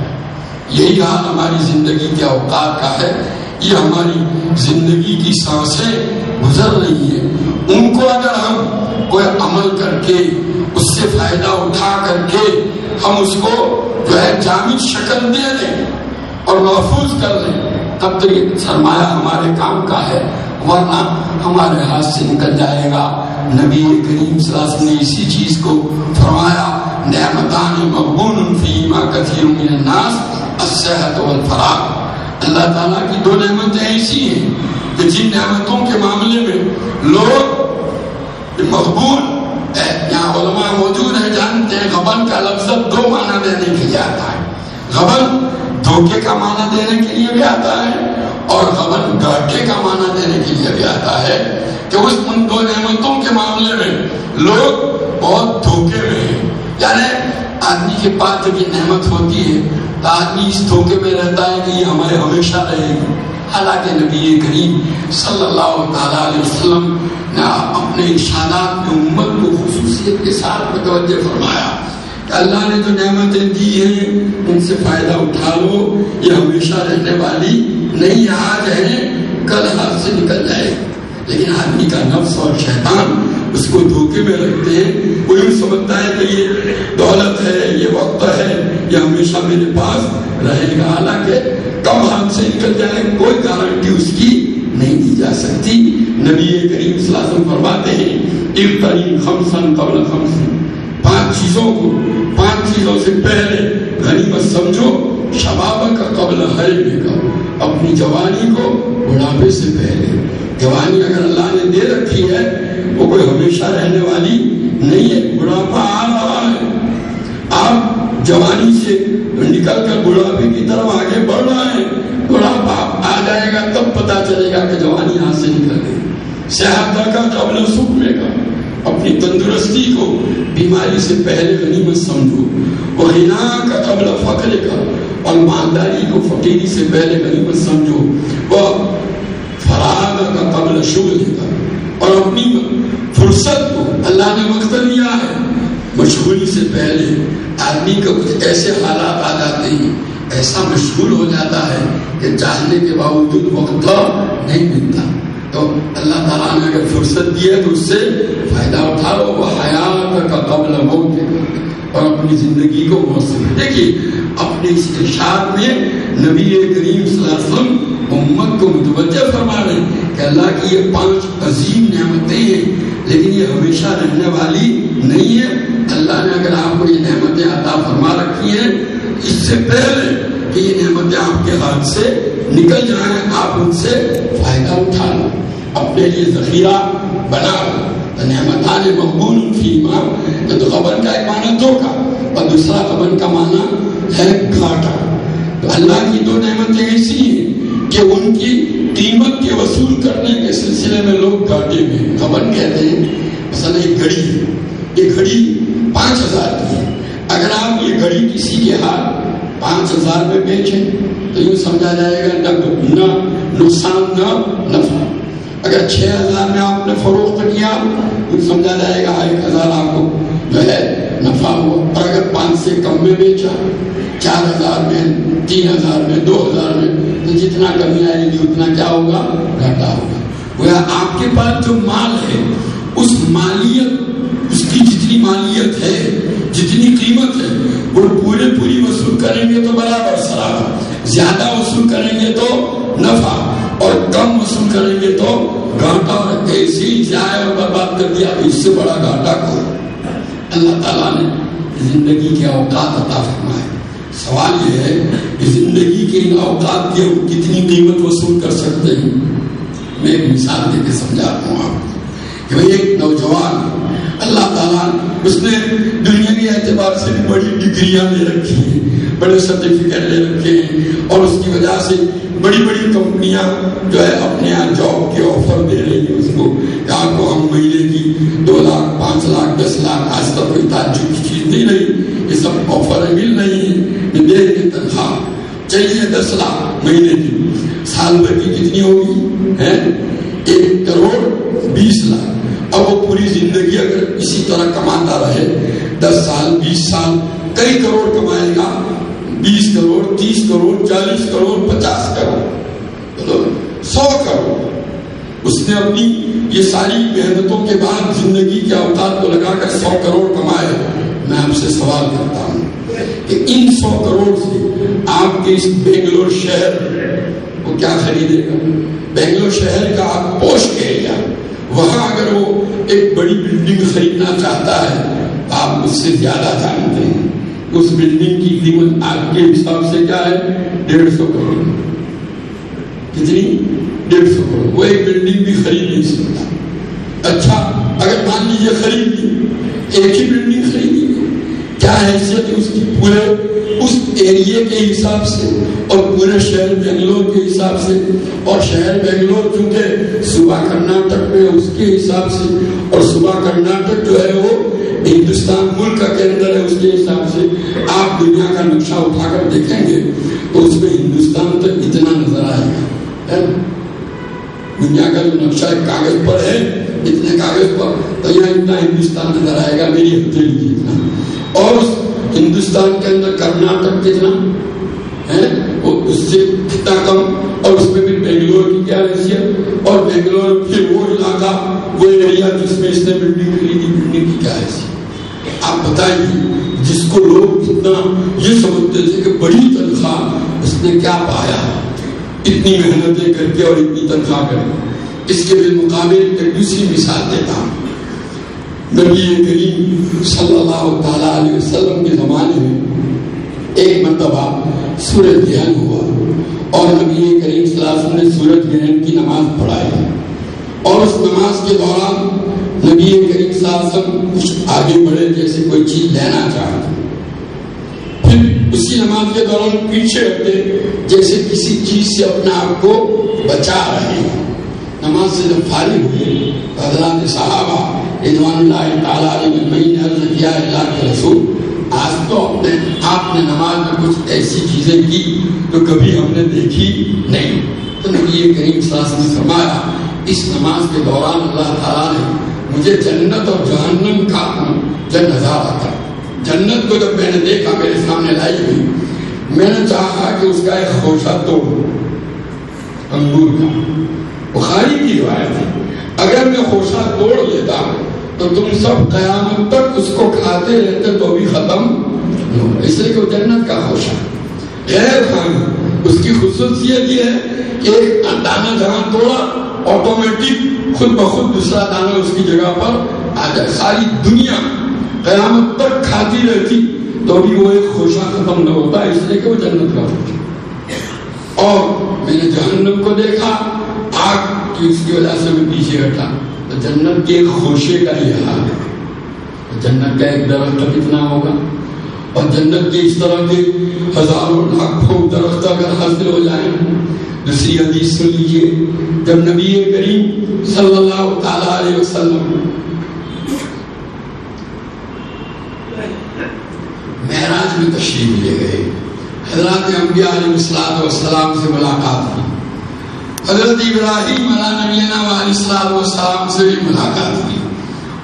یہی حال ہماری زندگی کے اوقات کا ہے۔ یہ ہماری زندگی کی سانسیں گزر رہی ہیں۔ ان کو اگر ہم کوئی عمل کر کے اس سے فائدہ اٹھا کر کے ہم اس کو جو ہے جامع شکل دے دیں اور محفوظ کر لیں تب تو یہ سرمایہ ہمارے کام کا ہے، ورنہ ہمارے ہاتھ سے نکل جائے گا۔ نبی کریم صلی اللہ علیہ وسلم نے اسی چیز کو فرمایا نعمتان مقبول فیما کثیر من الناس، الصحت والفراغ۔ اللہ تعالیٰ کی دو نعمتیں ایسی ہیں کہ جن نعمتوں کے معاملے میں لوگ مقبول. ہے یہاں علماء موجود ہیں جانتے ہیں غبن کا لفظ دو معنی دینے کے لیے آتا ہے غبن دھوکے کا معنی دینے کے لیے بھی آتا ہے اور غبن گاٹے کا معنی دینے کے لیے بھی آتا ہے کہ اس ان دو نعمتوں کے معاملے میں لوگ بہت دھوکے میں ہیں یعنی آدمی کے پاس جب یہ نعمت ہوتی ہے تو آدمی اس دھوکے میں رہتا ہے کہ یہ ہمارے ہمیشہ رہے گی حالانکہ نبی کریم صلی اللہ تعالیٰ علیہ وسلم نے اپنے ارشادات میں امت کو خصوصیت کے ساتھ متوجہ فرمایا کہ اللہ نے جو نعمتیں دی ہیں، ان سے فائدہ اٹھا لو، یہ ہمیشہ رہنے والی نہیں آج ہے، کل ہاتھ سے نکل جائے۔ لیکن آدمی کا نفس اور شیطان اس کو دھوکے میں رکھتے ہیں۔ وہ یوں سمجھتا ہے کہ یہ دولت ہے، یہ وقت ہے، یہ ہمیشہ میرے پاس رہے گا۔ حالانکہ کم ہاتھ سے نکل جائے، کوئی گارنٹی اس کی نہیں دی جا سکتی۔ نبی کریم صلی اللہ علیہ وسلم فرماتے ہیں ابترین خمسن قبل خمسن پانچ چیزوں کو، پانچ چیزوں سے پہلے غنیمت سمجھو شباب کا قبل حرم کا اپنی جوانی کو بڑھاپے سے پہلے۔ جوانی اگر اللہ نے دے رکھی ہے، وہ کوئی ہمیشہ رہنے والی نہیں ہے، بڑھاپا آ رہا ہے۔ آپ جوانی سے نکل کر بڑھاپے کی طرف آگے بڑھ رہا ہے بڑھاپا آ جائے گا تب پتا چلے گا کہ جوانی ہاتھ سے نکل گئی صحت کا قبل سکھنے کا اپنی تندرستی کو، بیماری سے پہلے غنیمت سمجھو۔ وہ ہنا کا قبل فخر کا اور مالداری کو فقیری سے پہلے غنیمت سمجھو۔ وہ فراغ کا قبل شغل کا اور اپنی فرصت کو اللہ نے وقت لیا ہے۔ مشغولی سے پہلے آدمی کا کچھ ایسے حالات آ جاتے ہیں۔ ایسا مشغول ہو جاتا ہے کہ چاہنے کے باوجود وقت نہیں ملتا۔ تو اللہ تعالیٰ نے اگر فرصت دی ہے تو اس سے فائدہ اٹھا لو وہ حیات کا قبل موت اور اپنی زندگی کو موسم دیکھیے، اپنے اس ارشاد میں نبی کریم صلی اللہ علیہ وسلم امت کو متوجہ فرما رہے ہیں کہ اللہ کی یہ پانچ عظیم نعمتیں ہیں، لیکن یہ ہمیشہ رہنے والی نہیں ہے اللہ نے اگر آپ کو یہ نعمتیں عطا فرما رکھی ہیں، اس سے پہلے کہ یہ نعمتیں آپ کے ہاتھ سے نکل جائیں، آپ ان سے فائدہ اٹھا لو اپنے لیے ذخیرہ بنا لو نعمتان مقبول فیما تو خبر کا ایک معنی دھوکا اور دوسرا خبر کا معنی ہے گھاٹا۔ تو اللہ کی دو نعمتیں ایسی ہیں کہ ان کی قیمت کے وصول کرنے کے سلسلے میں لوگ گھاٹے میں خبر کہتے ہیں، مثلا ایک گھڑی یہ گھڑی پانچ ہزار کی ہے اگر آپ یہ گھڑی کسی کے ہاتھ پانچ ہزار میں بیچیں تو یوں سمجھا جائے گا نہ نقصان نہ نفع۔ اگر چھ ہزار میں آپ نے فروخت کیا تو سمجھا جائے گا ایک ہزار آپ کو جو ہے نفع ہوا۔ اور اگر پانچ سے کم میں بیچا، چار ہزار میں، تین ہزار میں، دو ہزار میں، تو جتنا کمی آئے گی، اتنا کیا ہوگا؟ گھاٹا ہوگا۔ وہ آپ کے پاس جو مال ہے، اس مالیت، اس کی جتنی مالیت ہے، جتنی قیمت ہے، وہ پورے پوری وصول کریں گے تو برابر سراب زیادہ وصول کریں گے تو نفع، اور کم وصول کریں گے تو گھاٹا، اور ایسی جائے اور برباد کر دیا اس سے بڑا گھاٹا کو اللہ تعالیٰ نے زندگی کے اوقات عطا فرمائے۔ سوال یہ ہے کہ زندگی کے ان اوقات کی کتنی قیمت وصول کر سکتے ہیں؟ میں ایک مثال دے کے سمجھاتا ہوں آپ کو کہ بھائی ایک نوجوان اللہ تعالیٰ اس نے دنیاوی اعتبار سے بڑی ڈگریاں لے رکھی ہیں، بڑے سرٹیفکیٹ لے رکھے ہیں، اور اس کی وجہ سے بڑی بڑی کمپنیاں جو ہے اپنے یہاں جاب کے آفر دے رہی ہیں اس کو۔ کہ آپ کو ہم مہینے کی دو لاکھ، پانچ لاکھ، دس لاکھ آج تک کوئی تعجب کی چیز نہیں رہی۔ یہ سب آفر مل رہی ہیں دے کی تنخواہ۔ چاہیے دس لاکھ مہینے کی۔ سال بھر کی کتنی ہوگی؟ ہے ایک کروڑ بیس لاکھ۔ اب وہ پوری زندگی اگر اسی طرح کماتا رہے، دس سال، بیس سال، کئی کروڑ کمائے گا، بیس کروڑ، تیس کروڑ، چالیس کروڑ، پچاس کروڑ سو کروڑ۔ اس نے اپنی یہ ساری محنتوں کے بعد زندگی کے اوقات کو لگا کر سو کروڑ کمائے۔ میں آپ سے سوال کرتا ہوں کہ ان سو کروڑ سے آپ کے اس بینگلور شہر وہ کیا خریدے گا؟ بینگلور شہر کا آپ پوسٹ ایریا وہاں اگر وہ ایک بڑی بلڈنگ خریدنا چاہتا ہے تو آپ اس سے زیادہ جانتے ہیں۔ اس بلڈنگ کی قیمت آپ کے حساب سے کیا ہے؟ ڈیڑھ سو کروڑ۔ کتنی؟ ڈیڑھ سو کروڑ۔ وہ ایک بلڈنگ بھی خرید نہیں سکتا۔ اچھا اگر مان لیجیے خرید لی، ایک ہی بلڈنگ خریدی کیا حیثیت اس کی؟ پورے اس ایریے کے حساب سے اور پورے شہر بنگلور کے حساب سے اور شہر بنگلور چونکہ صبح کرناٹک میں اس کے حساب سے اور صبح کرناٹک جو ہے وہ ہندوستان ملک کا کیندر ہے، اس کے حساب سے آپ دنیا کا نقشہ اٹھا کر دیکھیں گے تو اس میں ہندوستان تک اتنا نظر آئے گا دنیا کا جو نقشہ کاغذ پر ہے، اتنے کاغذ پر، تو یہاں اتنا ہندوستان نظر آئے گا، میری ہتھیلی کی اتنا۔ اور ہندوستان کے اندر کرناٹک کتنا ہے وہ اس سے کتنا کم، اور اس میں بھی بنگلور کی کیا حیثیت، اور بنگلور پھر وہ علاقہ، وہ ایریا جس میں اس نے بلڈنگ خریدی بلڈنگ کی کیا حیثیت۔ آپ بتائیے، جس کو لوگ اتنا یہ سمجھتے تھے کہ بڑی تنخواہ اس نے کیا پایا؟ اتنی محنتیں کر کے اور اتنی تنخواہ کر کے۔ اس کے بالمقابل ایک دوسری مثال دیتا ہوں۔ نبی کریم صلی اللہ تعالی علیہ وسلم کے زمانے میں ایک مرتبہ سورج گرہن ہوا اور نبی کریم صلی اللہ علیہ وسلم نے سورج گرہن کی نماز پڑھائی اور اس نماز کے دوران نبی کریم صلی اللہ علیہ وسلم کچھ آگے بڑھے جیسے کوئی چیز لینا چاہتے پھر اسی نماز کے دوران پیچھے ہٹے جیسے کسی چیز سے اپنے آپ کو بچا رہے ہیں۔ نماز سے جب فارغ ہوئے حضرات صحابہ ادوان اللہ تعالیٰ علیہ میں نے عرض کیا اللہ کے رسول، آج تو اپنے آپ نے نماز میں کچھ ایسی چیزیں کی تو کبھی ہم نے دیکھی نہیں۔ تو نبی کریم صلی اللہ علیہ وسلم فرمایا، اس نماز کے دوران اللہ تعالیٰ نے مجھے جنت اور جہنم کا جن نظارہ تھا جنت کو جب میں نے دیکھا، میرے سامنے لائی ہوئی، میں نے چاہا کہ اس کا ایک خوشہ توڑ انگور کا۔ بخاری کی روایت ہے، اگر میں خوشہ توڑ لیتا ہوں تو تم سب قیامت تک اس کو کھاتے رہتے تو بھی ختم اس لیے کہ وہ جنت کا خوشہ غیر خان اس کی خصوصیت یہ ہے کہ ایک دانا جہاں توڑا آٹومیٹک خود بخود دوسرا دانا اس کی جگہ پر آ جائے۔ ساری دنیا قیامت تک کھاتی رہتی تو بھی وہ ایک خوشہ ختم نہ ہوتا، اس لیے کہ وہ جنت کا خوشہ اور میں نے جہنم کو دیکھا، آگ کی اس کی وجہ سے میں پیچھے ہٹا۔ جنت کے خوشے کا یہ حال ہے۔ جنت کا ایک درخت کتنا ہوگا؟ اور جنت کے اس طرح کے ہزاروں لاکھوں درخت اگر حاصل ہو جائیں دوسری حدیث سن لیجیے جب نبی کریم صلی اللہ تعالی علیہ وسلم معراج میں تشریف لے گئے۔ حضرات انبیاء علیہ السلام سے ملاقات کی حضرت ابراہیم علیہ نبینا علیہ السلام والسلام سے بھی ملاقات کی۔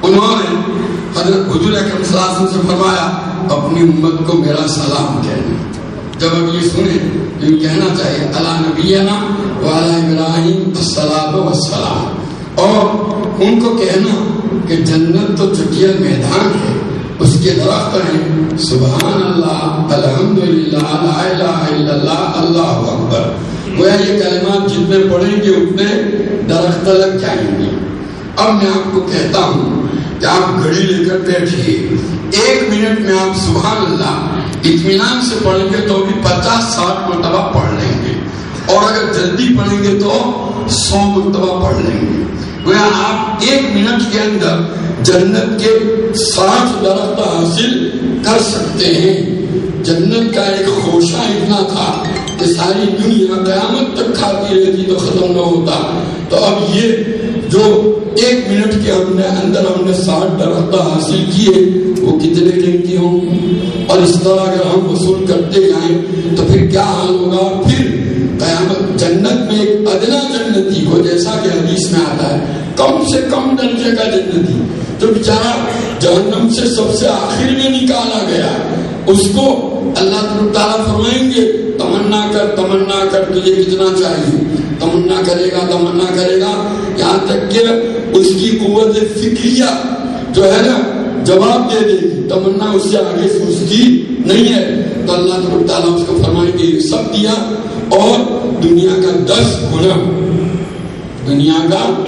انہوں نے حضرت حضور اکرم صلی اللہ علیہ وسلم سے فرمایا، اپنی امت کو میرا سلام کہنا۔ جب اب یہ سنیں تو یہ کہنا چاہیے، اللہ نبینا والا ابراہیم السلام والسلام۔ اور ان کو کہنا کہ جنت تو چٹیا میدان ہے، اس کے درخت ہیں، سبحان اللہ، الحمدللہ، لا الہ الا اللہ اللہ اکبر۔ گویا یہ کلمات جتنے پڑھیں گے اتنے درخت لگ جائیں گے۔ اب میں آپ کو کہتا ہوں کہ آپ گھڑی لے کر بیٹھیے۔ ایک منٹ میں آپ سبحان اللہ اطمینان سے پڑھیں گے تو بھی پچاس ساٹھ مرتبہ پڑھ لیں گے۔ اور اگر جلدی پڑھیں گے تو سو مرتبہ پڑھ لیں گے۔ گویا آپ ایک منٹ کے اندر جنت کے ساٹھ درخت حاصل کر سکتے ہیں۔ جنت کا ایک خوشہ اتنا تھا کہ ساری دنیا قیامت تک کھاتی رہتی تو ختم نہ ہوتا۔ تو اب یہ جو ایک منٹ کے ہم نے اندر ہم نے ساٹھ درخت حاصل کیے، وہ کتنے دن کی ہوں؟ اور اس طرح اگر ہم وصول کرتے جائیں تو پھر کیا حال ہوگا؟ پھر قیامت جنت میں ایک ادنا جنتی ہو، جیسا کہ حدیث میں آتا ہے۔ کم سے کم درجے کا جنتی۔ تو بیچارہ جہنم سے سب سے آخر میں نکالا گیا۔ اس کو اللہ تعالیٰ فرمائیں گے تمنا کر تمنا کر تجھے کتنا چاہیے۔ تمنا کرے گا، تمنا کرے گا۔ یہاں تک کہ اس کی قوت فکریہ جو ہے نا، جواب دے دے۔ گی تمنا اس سے آگے سوچتی نہیں ہے۔ تو اللہ تعالیٰ اس کو فرمائیں گے سب دیا اور دنیا کا دس گنا۔ دنیا کا،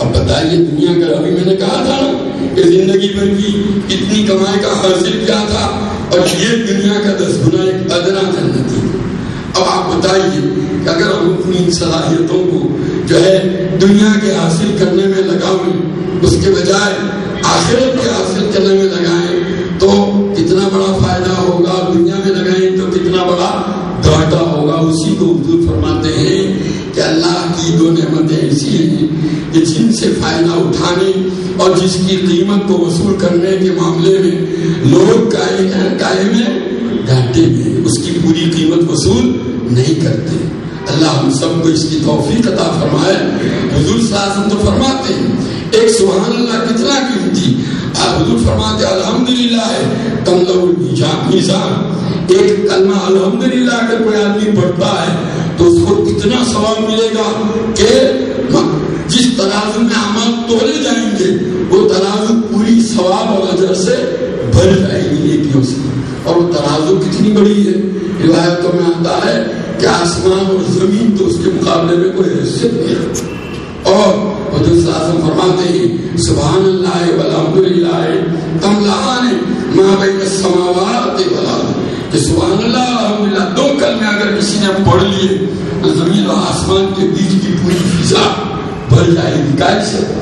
اب بتائیے دنیا کا۔ ابھی میں نے کہا تھا نا کہ زندگی بھر کی اتنی کمائی کا حاصل کیا تھا، اور یہ دنیا کا دس گنا ایک ادنا جنت ہے اب آپ بتائیے کہ اگر ہم اپنی صلاحیتوں کو جو ہے دنیا کے حاصل کرنے میں لگاؤں اس کے بجائے آخرت کے حاصل کرنے میں لگائیں، تو کتنا بڑا فائدہ ہوگا دنیا میں لگائیں تو کتنا بڑا گھاٹا ہوگا؟ اسی کو حضور فرماتے ہیں کہ اللہ کی دو نعمتیں ایسی ہیں کہ جن سے فائدہ اٹھانے اور جس کی قیمت کو وصول کرنے کے معاملے میں لوگ قائم ہیں گھاٹے میں اس کی پوری قیمت وصول نہیں کرتے۔ اللہ ہم سب کو اس کی توفیق عطا فرمائے۔ حضور صلی تو فرماتے ہیں، ایک سبحان اللہ کتنا قیمتی۔ آپ حضور فرماتے الحمدللہ ہے کم لو میزان۔ ایک کلمہ الحمدللہ اگر کوئی آدمی پڑھتا ہے، تو اس کو اتنا ثواب ملے گا کہ جس ترازو میں عمل تولے جائیں گے، وہ ترازو پوری ثواب اور اجر سے نیکیوں سے۔ اور وہ ترازو کتنی بڑی ہے روایتوں میں آتا ہے کہ آسمان اور زمین تو اس کے مقابلے میں کوئی حیثیت نہیں اور حضرت صلی فرماتے ہیں، سبحان اللہ والحمد للہ والحمدللہ تملان ما بین السماوات والارض۔ کہ سبحان اللہ الحمدللہ دو کلمے اگر کسی نے پڑھ لیے، تو زمین اور آسمان کے بیچ کی پوری فضا بھر جائے گی۔ کائے سے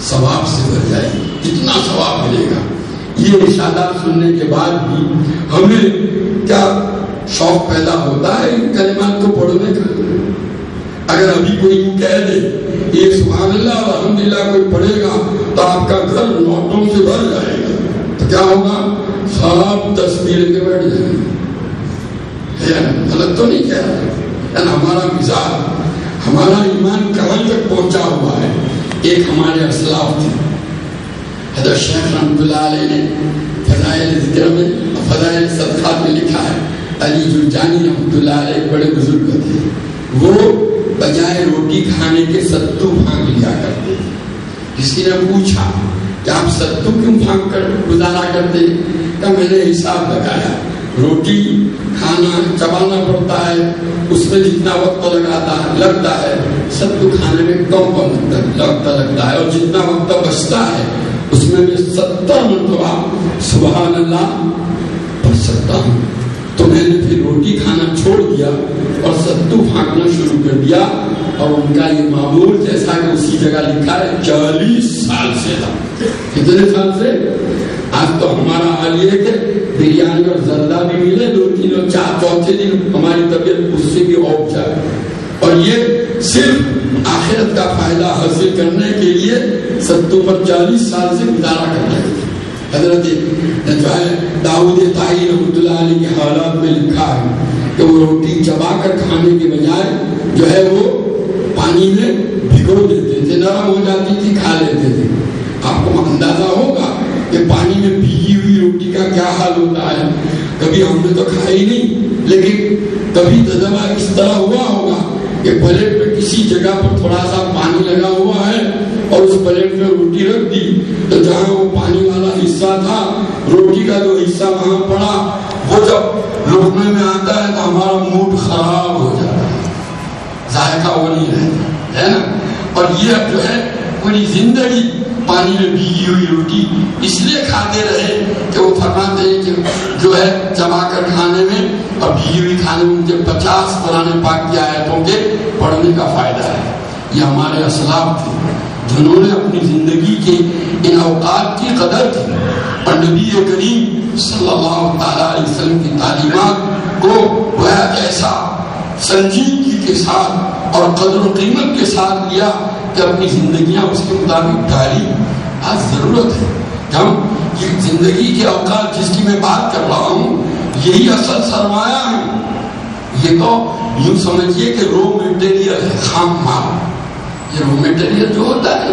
ثواب سے بھر جائے گی۔ کتنا ثواب ملے گا۔ یہ ارشادات سننے کے بعد بھی ہمیں کیا شوق پیدا ہوتا ہے ان کلمات کو پڑھنے کا؟ اگر ابھی کوئی یوں کہہ دے یہ سبحان اللہ اور الحمدللہ کوئی پڑھے گا تو آپ کا گھر نوٹوں سے بھر جائے گا۔ تو کیا ہوگا؟ سب تصویر کے بیٹھ جائیں گے غلط تو نہیں کہہ رہا۔ ہمارا مزاج، ہمارا ایمان کہاں تک پہنچا ہوا ہے؟ ایک ہمارے اسلاف تھے۔ حضرت شیخ رحمت اللہ علیہ نے فضائل ذکر میں فضائل صدقات میں لکھا ہے، علی جرجانی رحمت اللہ علیہ بڑے بزرگ تھے وہ بجائے روٹی کھانے کے ستو پھانک لیا کرتے کسی نے پوچھا کہ آپ ستو کیوں پھانک کر گزارا کرتے کہ میں نے حساب لگایا، روٹی کھانا چبانا پڑتا ہے، اس میں جتنا وقت لگاتا ہے، لگتا ہے سب کو کھانے میں کم وقت لگتا لگتا ہے اور جتنا وقت بچتا ہے اس میں میں ستر مرتبہ سبحان اللہ پڑھ سکتا ہوں۔ تو میں نے پھر روٹی کھانا چھوڑ دیا اور ستو پھانکنا شروع کر دیا۔ اور ان کا یہ معمول جیسا کہ اسی جگہ لکھا ہے، چالیس سال سے تھا۔ کتنے سال سے؟ آج تو ہمارا حال یہ ہے کہ بریانی اور زردہ بھی ملے، دو تین اور چار، چوتھے دن ہماری طبیعت اس سے بھی اوپ جائے اور یہ صرف آخرت کا فائدہ حاصل کرنے کے لیے ستو پر چالیس سال سے گزارا کرنا ہے حضرت جو ہے داؤد تائی رحمۃ اللہ علیہ کے حالات میں لکھا ہے کہ وہ روٹی چبا کر کھانے کے بجائے جو ہے وہ پانی میں بھگو دیتے تھے نرم ہو جاتی تھی، کھا لیتے تھے۔ آپ کو اندازہ ہوگا کہ پانی میں بھیگی ہوئی روٹی کا کیا حال ہوتا ہے۔ کبھی ہم نے تو کھائی نہیں، لیکن کبھی تجربہ اس طرح ہوا ہوگا کہ پلیٹ پہ کسی جگہ پر تھوڑا سا پانی لگا ہوا ہے اور اس پلیٹ میں روٹی رکھ دی، تو جہاں وہ پانی والا حصہ تھا، روٹی کا جو حصہ وہاں پڑا، وہ جب لوٹنے میں آتا ہے تو ہمارا موڈ خراب ہو جاتا ہے۔ ذائقہ وہ نہیں رہتا ہے نا؟ اور یہ جو ہے، پوری زندگی پانی میں بھیگی ہوئی روٹی۔ اس لیے کھاتے رہے کہ وہ فرماتے ہیں کہ جو ہے جما کر کھانے میں اور بھیگی ہوئی کھانے میں مجھے پچاس پرانے پاک کی آیتوں کے پڑھنے کا فائدہ ہے۔ یہ ہمارے اسلاف تھے۔ جنہوں نے اپنی زندگی کے ان اوقات کی قدر کی اور نبی کریم صلی اللہ تعالی علیہ وسلم کی تعلیمات کو وہ ایسا سنجیدگی کے ساتھ اور قدر و قیمت کے ساتھ لیا کہ اپنی زندگیاں اس کے مطابق ڈالی آج ضرورت ہے۔ کہ ہم یہ زندگی کے اوقات جس کی میں بات کر رہا ہوں، یہی اصل سرمایہ ہے۔ یہ تو یوں سمجھیے کہ رو میٹیریل ہے، خام مال۔ یہ رو میٹیریل جو ہوتا ہے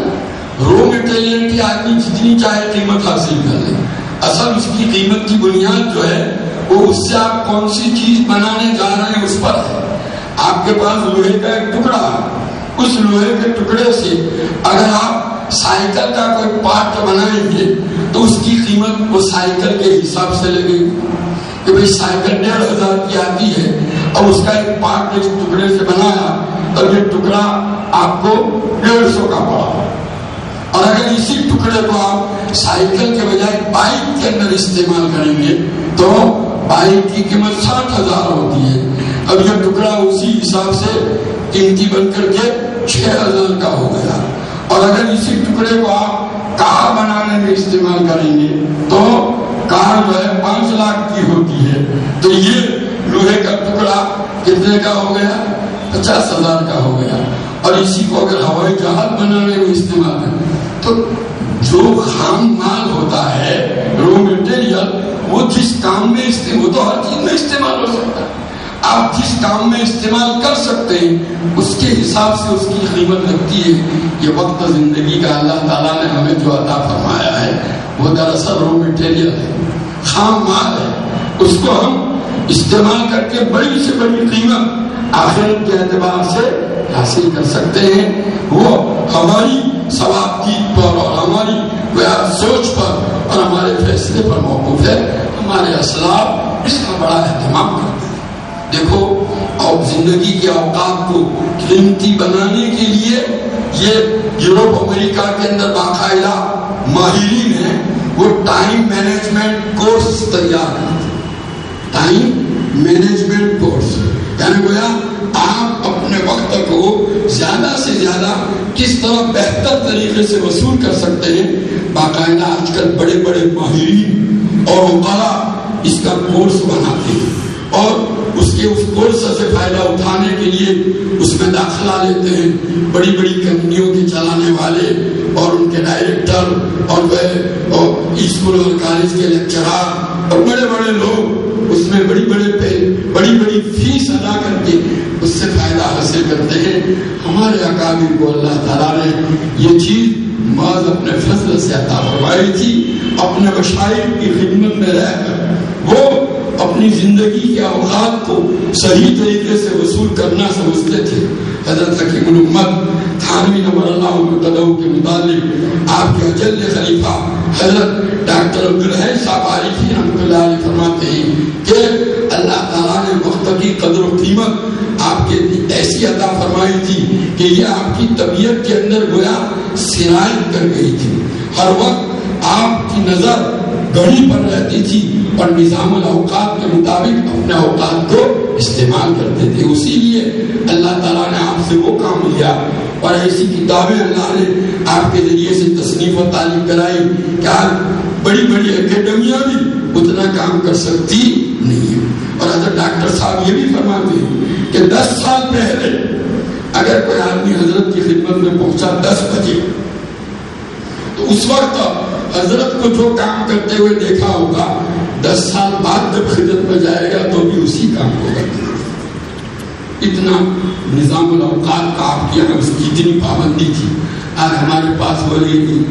رو میٹیریل کی آدمی جتنی چاہے قیمت حاصل کر لے۔ اصل اس کی قیمت کی بنیاد جو ہے، وہ اس سے آپ کون سی چیز بنانے جا رہے ہیں، اس پر ہے۔ آپ کے پاس لوہے کا ایک ٹکڑا اس لوہے کے ٹکڑے سے اگر آپ سائیکل کا کوئی پارٹ بنائیں گے تو اس کی قیمت وہ سائیکل کے حساب سے لگے گی۔ کہ بھائی سائیکل ڈیڑھ ہزار کی آتی ہے اور اس کا ایک پارٹ اس ٹکڑے سے بنایا اور یہ ٹکڑا آپ کو ڈیڑھ سو کا پڑا۔ اور اگر اسی ٹکڑے کو آپ سائیکل کے بجائے بائک کے اندر استعمال کریں گے تو بائک کی قیمت ساٹھ ہزار ہوتی ہے۔ اب یہ ٹکڑا اسی حساب سے قیمتی جی بن کر کے چھ ہزار کا ہو گیا۔ اور اگر اسی ٹکڑے کو آپ کار بنانے میں استعمال کریں گے تو کار جو ہے پانچ لاکھ کی ہوتی ہے۔ تو یہ لوہے کا ٹکڑا کتنے کا ہو گیا؟ پچاس ہزار کا ہو گیا۔ اور اسی کو اگر ہوائی جہاز بنانے میں استعمال کریں تو جو خام مال ہوتا ہے رو مٹیریل وہ جس کام میں استعمال وہ تو ہر چیز میں استعمال ہو سکتا ہے۔ آپ جس کام میں استعمال کر سکتے ہیں، اس کے حساب سے اس کی قیمت لگتی ہے۔ یہ وقت زندگی کا اللہ تعالیٰ نے ہمیں جو عطا فرمایا ہے، وہ دراصل رو مٹیریل ہے، خام مال ہے۔ اس کو ہم استعمال کر کے بڑی سے بڑی قیمت آخرت کے اعتبار سے حاصل کر سکتے ہیں۔ وہ ہماری ثواب کی پر اور ہماری سوچ پر اور ہمارے فیصلے پر موقف ہے۔ ہمارے اسلام اس کا بڑا اہتمام کرتے ہیں۔ دیکھو، اور زندگی کے اوقات کو قیمتی بنانے کے لیے یہ یوروپ امریکہ کے اندر باقاعدہ ماہرین ہیں، وہ ٹائم مینجمنٹ کورس تیار کرتے ٹائم مینجمنٹ کورس یعنی گویا آپ اپنے وقت کو زیادہ سے زیادہ کس طرح بہتر طریقے سے وصول کر سکتے ہیں۔ باقاعدہ آج کل بڑے بڑے ماہرین اور اس کا کورس بناتے ہیں۔ اور اس کے اس کورس سے فائدہ اٹھانے کے لیے اس میں داخلہ لیتے ہیں بڑی بڑی کمپنیوں کے چلانے والے اور ان کے ڈائریکٹر اور وہ اسکول اور کالج کے لیکچرار اور بڑے بڑے لوگ اس میں بڑی بڑے پہ بڑی بڑی فیس ادا کر کے اس سے فائدہ حاصل کرتے ہیں۔ ہمارے اکابر کو اللہ تعالیٰ نے یہ چیز بعض اپنے فضل سے عطا فرمائی تھی۔ اپنے مشاہد کی خدمت میں رہ کر وہ اپنی زندگی کے اوقات کو صحیح طریقے سے وصول کرنا سمجھتے تھے۔ حضرت حکیم الامت تھانوی نمبر اللہ قدو کے متعلق آپ کے اجل خلیفہ حضرت ڈاکٹر عبدالحی صاحب عارفی رحمۃ اللہ علیہ فرماتے ہیں کہ اللہ تعالیٰ نے وقت کی قدر و قیمت آپ کے ایسی عطا فرمائی تھی کہ یہ آپ کی طبیعت کے اندر گویا سرائت کر گئی تھی۔ ہر وقت آپ کی نظر گڑی پر رہتی تھی۔ اور نظام الاوقات کے مطابق اپنے اوقات کو استعمال کرتے تھے۔ اسی لیے اللہ تعالیٰ نے آپ سے وہ کام لیا اور ایسی کتابیں اللہ نے آپ کے ذریعے سے تصنیف و تعلیم کرائی کہ آج بڑی بڑی اکیڈمیاں بھی اتنا کام کر سکتی نہیں۔ ہے اور حضرت ڈاکٹر صاحب یہ بھی فرماتے ہیں کہ دس سال پہلے اگر کوئی آدمی حضرت کی خدمت میں پہنچا دس بجے، تو اس وقت حضرت کو جو کام کرتے ہوئے دیکھا ہوگا دس سال بعد جب خدمت میں جائے گا تو بھی اسی کام کو کرتے اتنا نظام الاوقات کا آپ کے یہاں اس کی اتنی پابندی تھی۔ آج ہمارے پاس ہو رہی تھی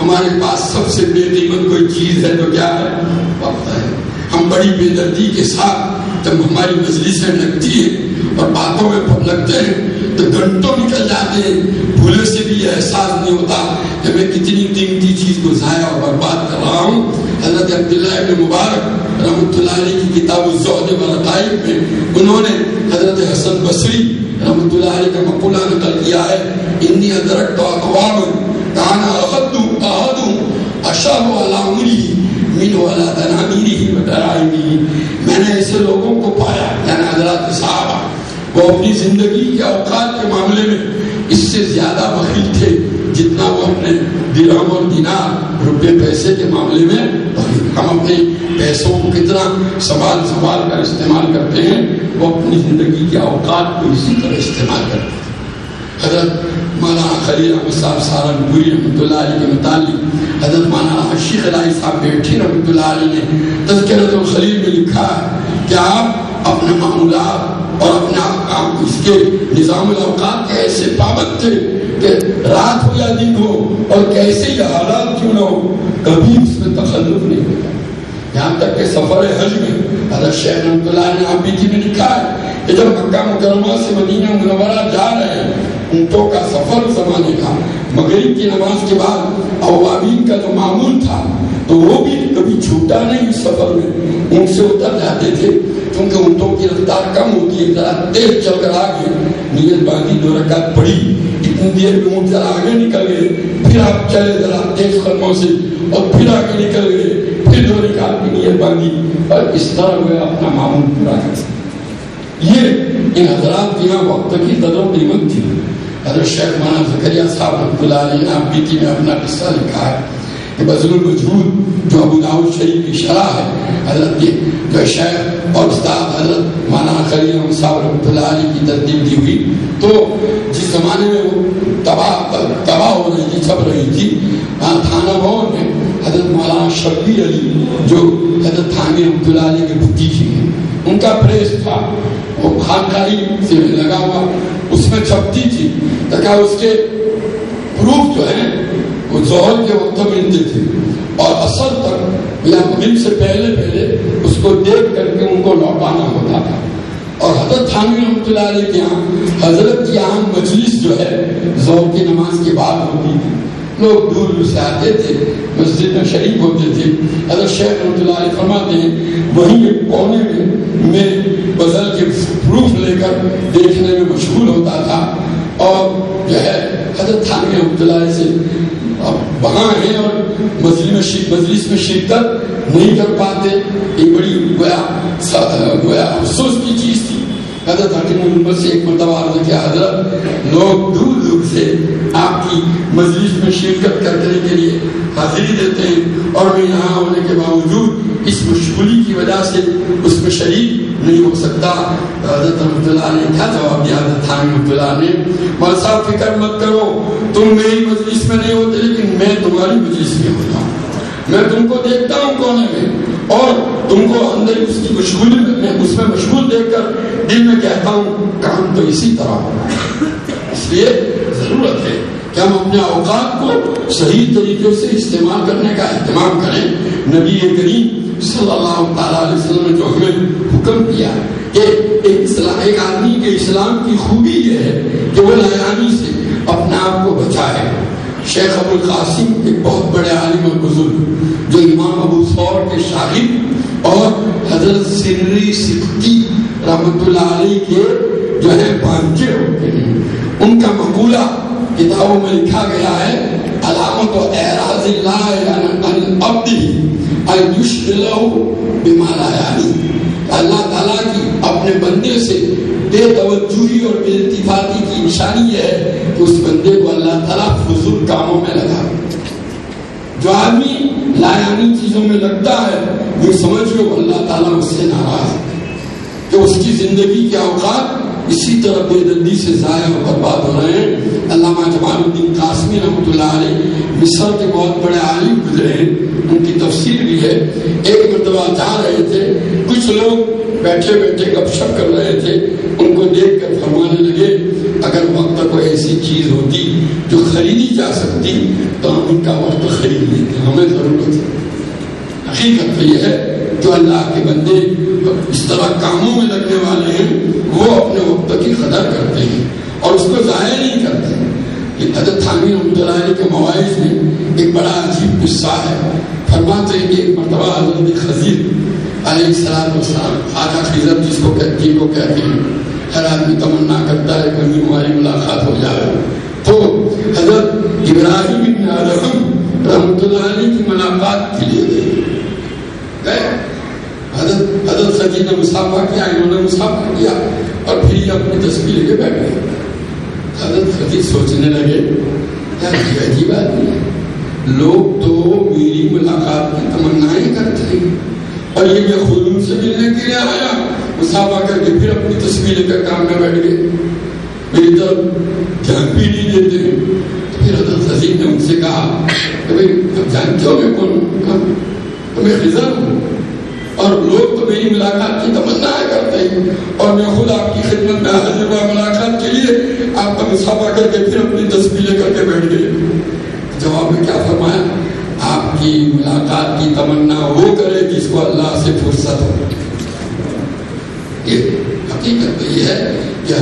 ہمارے پاس سب سے بے قیمت کوئی چیز ہے تو کیا ہے؟ وقت ہے۔ ہم بڑی بے دردی کے ساتھ جب ہماری مجلسیں لگتی ہیں اور باتوں میں لگتے ہیں تو گھنٹوں نکل جاتے ہیں۔ بھولے سے بھی یہ احساس نہیں ہوتا کہ میں کتنی قیمتی چیز کو ضائع اور برباد کر رہا ہوں۔ حضرت عبداللہ ابن مبارک رحمۃ اللہ علیہ کی کتاب الزہد و رقائب میں انہوں نے حضرت حسن بصری رحمۃ اللہ علیہ کا مقولہ نقل کیا ہے، انی ادرکت اقوام کانا اخدو احدو اشاہ علی عمری من ولا تنامیری و درائمی میں نے ایسے لوگوں کو پایا یعنی حضرات صحابہ وہ اپنی زندگی کے اوقات کے معاملے میں اس سے زیادہ بخیل تھے۔ جتنا وہ اپنے درہم اور دینار روپے پیسے کے معاملے میں ہم اپنے پیسوں کو کتنا سنبھال سنبھال کر استعمال کرتے ہیں، وہ اپنی زندگی کے اوقات کو اسی طرح استعمال کرتے ہیں۔ حضرت مولانا خلیل احمد صاحب سہارنپوری رحمۃ اللہ علیہ کے متعلق حضرت مولانا شیخ علیہ صاحب بیٹھی رحمۃ اللہ علیہ نے تذکرت الخلیل میں لکھا ہے کہ آپ اپنے معمولات اور اپنا کام اس کے نظام الاوقات کے ایسے پابند تھے کہ رات ہو یا دن ہو اور کیسے یہ حالات کیوں نہ ہو، کبھی اس میں تخلف نہیں ہوتا۔ یہاں تک کہ سفر حج میں حضرت شیخ رحمۃ اللہ نے آپ بیٹی جی میں لکھا ہے کہ جب مکہ مکرمہ سے مدینہ منورہ جا رہے ہیں، اونٹوں کا سفر زمانے کا، مغرب کی نماز کے بعد عوامین کا جو معمول تھا، تو وہ بھی کبھی چھوٹا نہیں اس سفر میں۔ اونٹ سے اتر جاتے تھے، کیونکہ اونٹوں کی رفتار کم ہوتی ہے، ذرا تیز چل کر آگے، نیت باندھی دو رکعت پڑی دیے بھی ان سے آگے نکل گئے پھر آپ چلے ذرا تیز قدموں سے اور پھر آگے نکل گئے پھر دو رکعت کی نیت باندھی اور اس طرح وہ اپنا معمول پورا کر سکتے یہ ان حضرات کی یہاں وقت کی قدر و قیمت تھی حضرت شیخ مانا زکریہ صاحب رحمۃ اللہ علیہ نے آپ بیٹی میں اپنا قصہ لکھا ہے کہ بزر المجہود جو ابو داؤد شریف کی شرح ہے، حضرت کی جو شیخ اور استاد حضرت مانا خلیل صاحب رحمۃ اللہ علیہ کی ترتیب دی ہوئی۔ تو جس زمانے میں وہ تباہ تباہ ہو رہی تھی چھپ رہی تھی تھانہ بھون میں حضرت مولانا شبیر علی جو حضرت تھانوی رحمۃ اللہ علیہ کے بھتیجی ہیں، ان کا پریس تھا۔ وہ خانقاہی سے لگا ہوا، اس میں چھپتی تھی۔ تاکہ اس کے پروف جو ہیں وہ زہر کے وقت ملتے تھے اور اصل تک یا مغرب سے پہلے پہلے اس کو دیکھ کر کے ان کو لوٹانا ہوتا تھا۔ اور حضرت تھانوی رحمۃ اللہ علیہ کے یہاں حضرت کی عام مجلس جو ہے، زہر کی نماز کے بعد ہوتی تھی۔ لوگ دور دور سے آتے تھے، مسجد میں شریک ہوتے تھے۔ حضرت شیخ رحمۃ اللہ علیہ فرماتے ہیں وہیں کونے میں میں بزل کے پروف لے کر دیکھنے میں مشغول ہوتا تھا۔ اور جو ہے، حضرت تھانوی رحمۃ اللہ علیہ سے وہاں ہیں اور مجلس میں شرکت نہیں کر پاتے۔ یہ بڑی گویا گویا افسوس کی چیز تھی۔ حضرت حکیم محمد سے ایک مرتبہ عرض کیا، حضرت، لوگ دور دور سے آپ کی مجلس میں شرکت کرنے کے لیے حاضری دیتے ہیں اور میں یہاں ہونے کے باوجود اس مشغولی کی وجہ سے اس میں شریک نہیں ہو سکتا۔ حضرت رحمت اللہ نے کیا جواب دیا؟ حضرت خان رحمت اللہ نے مول صاحب، فکر مت کرو، تم میری مجلس میں نہیں ہوتے، لیکن میں تمہاری مجلس میں ہوتا ہوں۔ میں تم کو دیکھتا ہوں کونے میں، اور تم کو اندر اس کی مشغول میں اس میں مشغول دیکھ کر دل میں کہتا ہوں، کام تو اسی طرح ہو اس لیے ضرورت ہے کہ ہم اپنے اوقات کو صحیح طریقے سے استعمال کرنے کا اہتمام کریں۔ نبی کریم صلی اللہ تعالیٰ علیہ وسلم نے جو ہمیں حکم کیا کہ ایک آدمی کے اسلام کی خوبی یہ ہے کہ وہ لیانی سے اپنے آپ کو بچائے شیخ ابو القاسم ایک بہت بڑے عالم اور بزرگ جو امام ابو سور کے شاہد اور حضرت حضرت سری سکتی رحمت اللہ علیہ کے جو ہے بانچے ہوتے ہیں ان کا مقولہ کتابوں میں لکھا گیا ہے علامت و اعراض اللہ عن عبدی ان یشغلہ بما لا یعنی اللہ تعالیٰ کی اپنے بندے سے بے توجہی اور بے التفاتی کی نشانی ہے کہ اس بندے کو اللہ تعالیٰ فضول کاموں میں لگا جو آدمی لایانی چیزوں میں لگتا ہے وہ سمجھ لو اللہ تعالیٰ اس سے ناراض ہے کہ اس کی زندگی کے اوقات اسی طرح بے دردی سے ضائع اور برباد ہو رہے ہیں، علامہ جمال الدین قاسمی رحمۃ اللہ علیہ مصر کے بہت بڑے عالم گزرے ہیں، ان کی تفسیر بھی ہے۔ ایک مرتبہ جا رہے تھے، کچھ لوگ بیٹھے بیٹھے گپ شپ کر رہے تھے، ان کو دیکھ کر فرمانے لگے، اگر وقت کوئی ایسی چیز ہوتی جو خریدی جا سکتی، تو ہم ان کا وقت خرید لیتے ہمیں ضرورت ہے۔ حقیقت یہ ہے جو اللہ کے بندے اس طرح کاموں میں لگنے والے ہیں، وہ اپنے وقت کی قدر کرتے ہیں اور اس کو ضائع نہیں کرتے۔ حضرت تھانی رحمۃ اللہ علیہ کے مواعظ میں ایک بڑا عجیب قصہ ہے۔ فرماتے ہیں کہ ایک مرتبہ حضرت خزیر علیہ السلام والسلام خواجہ خضر جس کو جن کو کہتے ہیں، ہر آدمی تمنا کرتا ہے کبھی ہماری ملاقات ہو جائے۔ تو حضرت ابراہیم ابن ادم رحمۃ اللہ علیہ کی ملاقات کے لیے گئے۔ حضرت حضرت خزیر نے مسافہ کیا انہوں نے مسافہ کیا؟ اور پھر یہ اپنی تصویر لے کے بیٹھ گئے۔ حضرت خزیر سوچنے لگے کیا یہ عجیب آدمی ہے۔ لوگ تو میری ملاقات کی تمنائیں کرتے ہیں۔ اور یہ میں خود ان سے ملنے کے لیے آیا۔ مسافہ کر کے پھر اپنی تصویر لے کر کام میں بیٹھ گئے۔ میری طرف دھیان بھی نہیں دیتے ہیں۔ پھر حضرت خزیر نے ان سے کہا کہ بھائی جانتے ہو میں کون ہوں؟ میں خزر ہوں۔ اور لوگ تو میری ملاقات کی تمنا کرتے ہیں۔ اور میں خود آپ کی خدمت میں حاضر ہوا ملاقات کے لیے آپ کا مسافہ کر کے پھر اپنی تصویریں کر کے بیٹھ گئے۔ جواب میں کیا فرمایا؟ آپ کی ملاقات کی تمنا وہ کرے جس کو اللہ سے فرصت ہو۔ یہ حقیقت تو یہ ہے کہ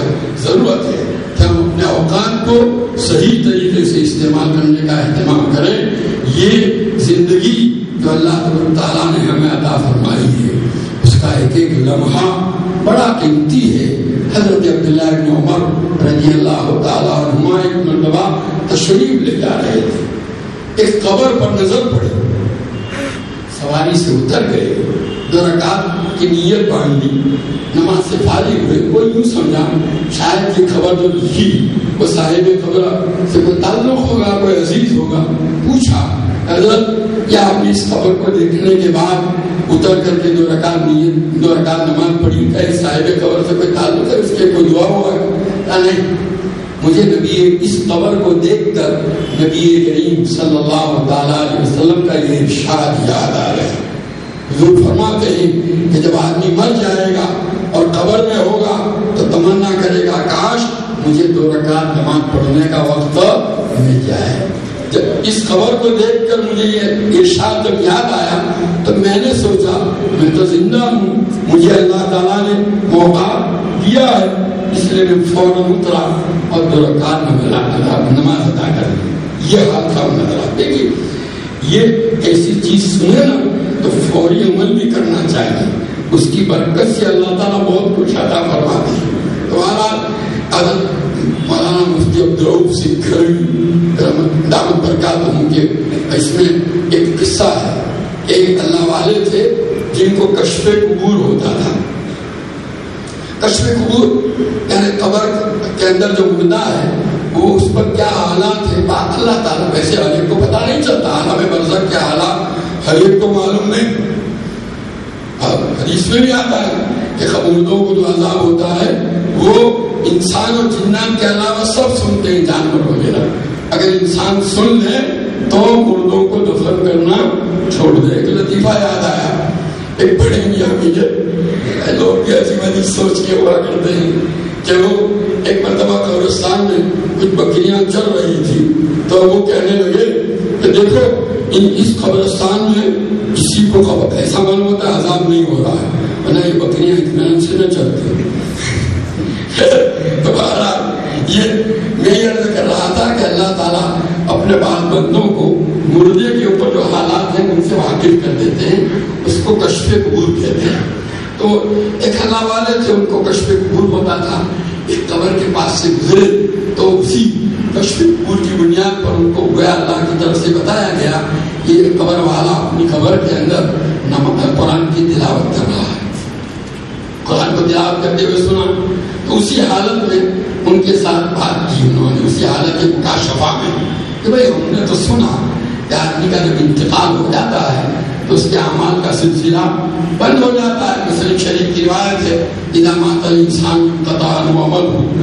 ضرورت ہے کہ ہم اپنے اوقات کو صحیح طریقے سے استعمال کرنے کا اہتمام کریں۔ یہ زندگی جو اللہ تعالیٰ نے ہمیں عطا فرمائی ہے، اس کا ایک ایک لمحہ بڑا قیمتی ہے۔ حضرت عبداللہ ابن عمر رضی اللہ تعالیٰ عنہ ایک مرتبہ تشریف لے جا رہے تھے۔ ایک قبر پر نظر پڑی سواری سے اتر گئے۔ دو رکعت کی نیت باندھ لی، نماز سے فارغ ہوئے وہ یوں سمجھا، شاید یہ خبر جو لکھی وہ صاحب خبر سے کوئی تعلق ہوگا، کوئی عزیز ہوگا، پوچھا، حضرت، کیا آپ نے اس خبر کو دیکھنے کے بعد اتر کر کے دو رکعت نیت دو رکعت نماز پڑھی؟ کہ صاحب خبر سے کوئی تعلق ہے؟ اس کے کوئی دعا ہوا ہے نہیں۔ مجھے نبی اس قبر کو دیکھ کر نبی کریم صلی اللہ تعالی علیہ وسلم کا یہ ارشاد یاد آ رہا ہے۔ حضور فرماتے ہیں کہ جب آدمی مر جائے گا اور قبر میں ہوگا تو تمنا کرے گا، کاش مجھے دو رکعت نماز پڑھنے کا وقت مل جائے۔ جب اس خبر کو دیکھ کر مجھے یہ ارشاد جب یاد آیا تو میں نے سوچا، میں تو زندہ ہوں، مجھے اللہ تعالیٰ نے موقع دیا ہے، اس لیے میں فوراً اترا اور دو رکعت نماز ادا کر یہ حادثہ نظر آ دیکھیے یہ ایسی چیز سنے نا تو فوری عمل بھی کرنا چاہیے۔ اس کی برکت سے اللہ تعالیٰ بہت کچھ عطا فرماتے ہیں۔ تمہارا مولانا مفتی عبدالروف سنگھ دعوت برکات ہوں کہ اس میں ایک قصہ ہے۔ ایک اللہ والے تھے جن کو کشف قبور ہوتا تھا۔ کشف قبور یعنی قبر کے اندر جو مردہ ہے وہ اس پر کیا حالات ہے بات اللہ تعالیٰ ویسے ہر کو پتا نہیں چلتا عالم برزخ کیا حالات؟ ہر کو معلوم نہیں۔ حدیث میں بھی آتا ہے کہ مردوں کو جو عذاب ہوتا ہے، وہ انسان اور جنات کے علاوہ سب سنتے ہیں، جانور وغیرہ۔ اگر انسان سن لے تو مردوں کو دفن کرنا چھوڑ دے۔ ایک لطیفہ یاد آیا۔ ایک بڑے میاں میجر لوگ بھی ایسی بڑی سوچ کے ہوا کرتے ہیں کہ وہ ایک مرتبہ قبرستان میں کچھ بکریاں چل رہی تھی تو وہ کہنے لگے کہ دیکھو، ان اس قبرستان میں کسی کو خبر ایسا معلوم ہوتا ہے عذاب نہیں ہو رہا ہے؟ ورنہ یہ بکریاں اطمینان سے نہ چلتی دوبارہ یہ میں یہ عرض کر رہا تھا کہ اللہ تعالیٰ اپنے بال بندوں کو مردے کے اوپر جو حالات ہیں، ان سے واقف کر دیتے ہیں، اس کو کشف قبور کہتے ہیں۔ تو ایک اللہ والے تھے، ان کو کشف قبول ہوتا تھا۔ قبر کے پاس سے گزرے تو اسی کشف قبول کی بنیاد پر ان کو گیا اللہ کی طرف سے بتایا گیا کہ یہ قبر والا اپنی قبر کے اندر قرآن کی تلاوت کر رہا ہے۔ قرآن کو تلاوت کرتے ہوئے سنا تو اسی حالت میں ان کے ساتھ بات کی انہوں نے۔ اسی حالت کا شفا میں کہ بھائی ہم نے تو سنا کہ آدمی کا جب انتقال ہو جاتا ہے اس کے اعمال کا سلسلہ بند ہو جاتا ہے مثلا شریف کی روایت ہے، اذا مات الانسان قطع عمل ہو